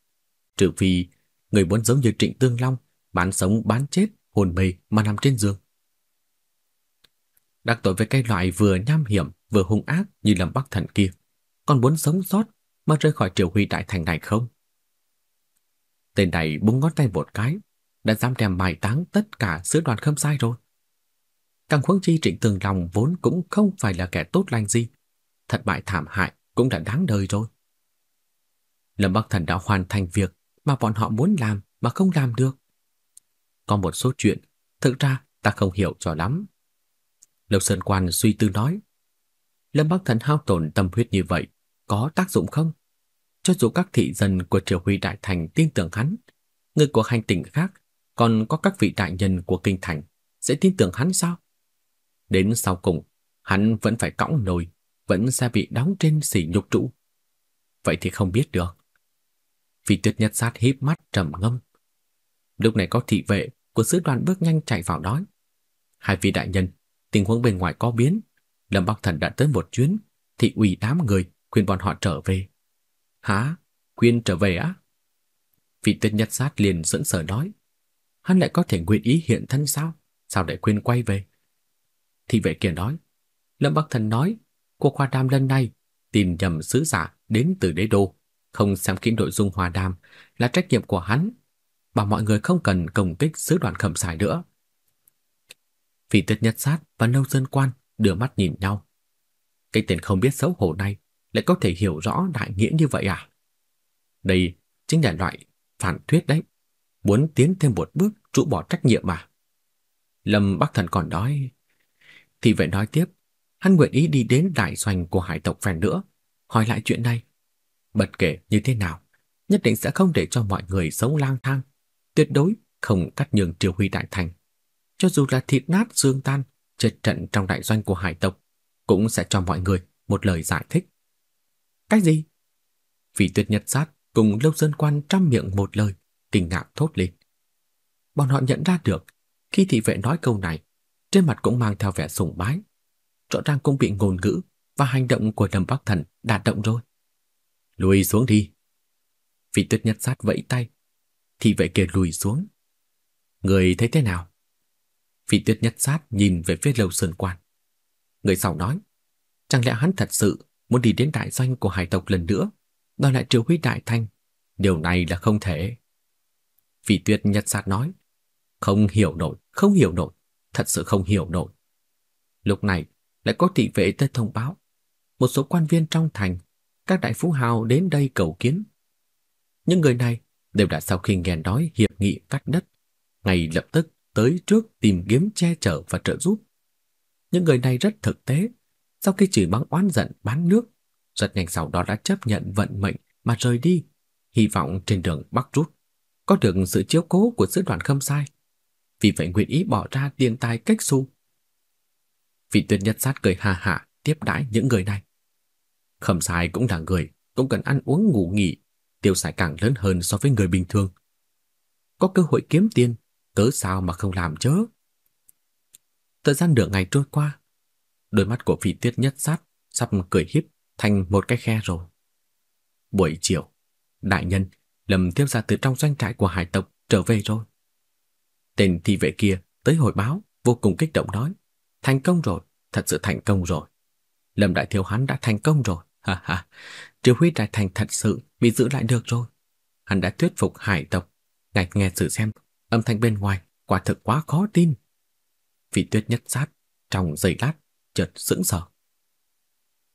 B: Trừ vì người muốn giống như Trịnh Tương Long, bán sống bán chết, hồn mê mà nằm trên giường. Đắc tội với cái loại vừa nham hiểm vừa hung ác như Lâm Bắc Thần kia, còn muốn sống sót mà rời khỏi triều huy đại thành này không? Tên này búng ngón tay một cái, đã dám đem mai táng tất cả sứ đoàn khâm sai rồi. Càng khuống chi trịnh tường lòng vốn cũng không phải là kẻ tốt lành gì. Thất bại thảm hại cũng đã đáng đời rồi. Lâm Bắc Thần đã hoàn thành việc mà bọn họ muốn làm mà không làm được. Có một số chuyện, thực ra ta không hiểu cho lắm. Lộc Sơn Quan suy tư nói. Lâm Bắc Thần hao tổn tâm huyết như vậy, có tác dụng không? Cho dù các thị dân của triều huy đại thành tin tưởng hắn, người của hành tinh khác, còn có các vị đại nhân của kinh thành, sẽ tin tưởng hắn sao? Đến sau cùng, hắn vẫn phải cõng nồi, vẫn sẽ bị đóng trên sỉ nhục trụ. Vậy thì không biết được. Vị tuyệt nhất sát híp mắt trầm ngâm. Lúc này có thị vệ của sứ đoàn bước nhanh chạy vào nói. Hai vị đại nhân, tình huống bên ngoài có biến. Lâm Bắc Thần đã tới một chuyến, thị ủy đám người khuyên bọn họ trở về. Hả? quyên trở về á? Vị tên nhất sát liền sững sờ nói. Hắn lại có thể nguyện ý hiện thân sao? Sao lại quyên quay về? thì vệ kia nói. Lâm Bắc Thần nói, cuộc hòa đàm lần này tìm nhầm sứ giả đến từ đế đô, không xem kỹ nội dung hòa đàm là trách nhiệm của hắn, bảo mọi người không cần công kích sứ đoàn khẩm xài nữa. Vị tuyết nhất sát và nâu dân quan đưa mắt nhìn nhau. Cái tên không biết xấu hổ này lại có thể hiểu rõ đại nghĩa như vậy à? Đây chính là loại phản thuyết đấy. Muốn tiến thêm một bước trụ bỏ trách nhiệm mà. Lâm Bắc Thần còn nói. Thì vậy nói tiếp, hắn nguyện ý đi đến đại doanh của hải tộc phèn nữa, hỏi lại chuyện này. Bất kể như thế nào, nhất định sẽ không để cho mọi người sống lang thang, tuyệt đối không cắt nhường triều huy đại thành. Cho dù là thịt nát xương tan, chết trận trong đại doanh của hải tộc cũng sẽ cho mọi người một lời giải thích. Cái gì? Vị tuyệt nhật sát cùng lâu dân quan trăm miệng một lời, kinh ngạc thốt lên. Bọn họ nhận ra được, khi thị vệ nói câu này, trên mặt cũng mang theo vẻ sùng bái. Rõ ràng cũng bị ngôn ngữ và hành động của Lâm Bắc Thần đạt động rồi. Lùi xuống đi. Vị tuyệt nhật sát vẫy tay. Thị vệ kia lùi xuống. Người thấy thế nào? Vị tuyệt nhất sát nhìn về phía lâu sơn quan. Người sau nói, chẳng lẽ hắn thật sự muốn đi đến đại doanh của hải tộc lần nữa, đòi lại triều huy đại thanh. Điều này là không thể. Vị tuyệt nhật sát nói, không hiểu nổi, không hiểu nổi, thật sự không hiểu nổi. Lúc này lại có thị vệ tới thông báo, một số quan viên trong thành, các đại phú hào đến đây cầu kiến. Những người này đều đã sau khi nghe nói hiệp nghị cắt đất, ngay lập tức tới trước tìm kiếm che chở và trợ giúp. Những người này rất thực tế, sau khi chỉ bắn oán giận bán nước, rất nhanh sau đó đã chấp nhận vận mệnh mà rời đi, hy vọng trên đường Bắc rút có được sự chiếu cố của sứ đoàn Khâm Sai. Vì vậy nguyện ý bỏ ra tiền tài cách xu. Vị tuyệt nhất sát cười hà hạ tiếp đãi những người này. Khâm Sai cũng là người, cũng cần ăn uống ngủ nghỉ, tiêu xài càng lớn hơn so với người bình thường. Có cơ hội kiếm tiền, cớ sao mà không làm chớ. Thời gian nửa ngày trôi qua, đôi mắt của vị tuyết nhất sát sắp cười híp thành một cái khe rồi. Buổi chiều, đại nhân Lâm tiếp ra từ trong doanh trại của hải tộc trở về rồi. Tên thị vệ kia tới hồi báo, vô cùng kích động nói, thành công rồi, thật sự thành công rồi. Lâm đại thiếu hắn đã thành công rồi, ha ha. Triều huy đại thành thật sự bị giữ lại được rồi. Hắn đã thuyết phục hải tộc, ngạch nghe sự xem, âm thanh bên ngoài quả thực quá khó tin. Vị tuyết nhất sát, trong giây lát, chợt sững sờ.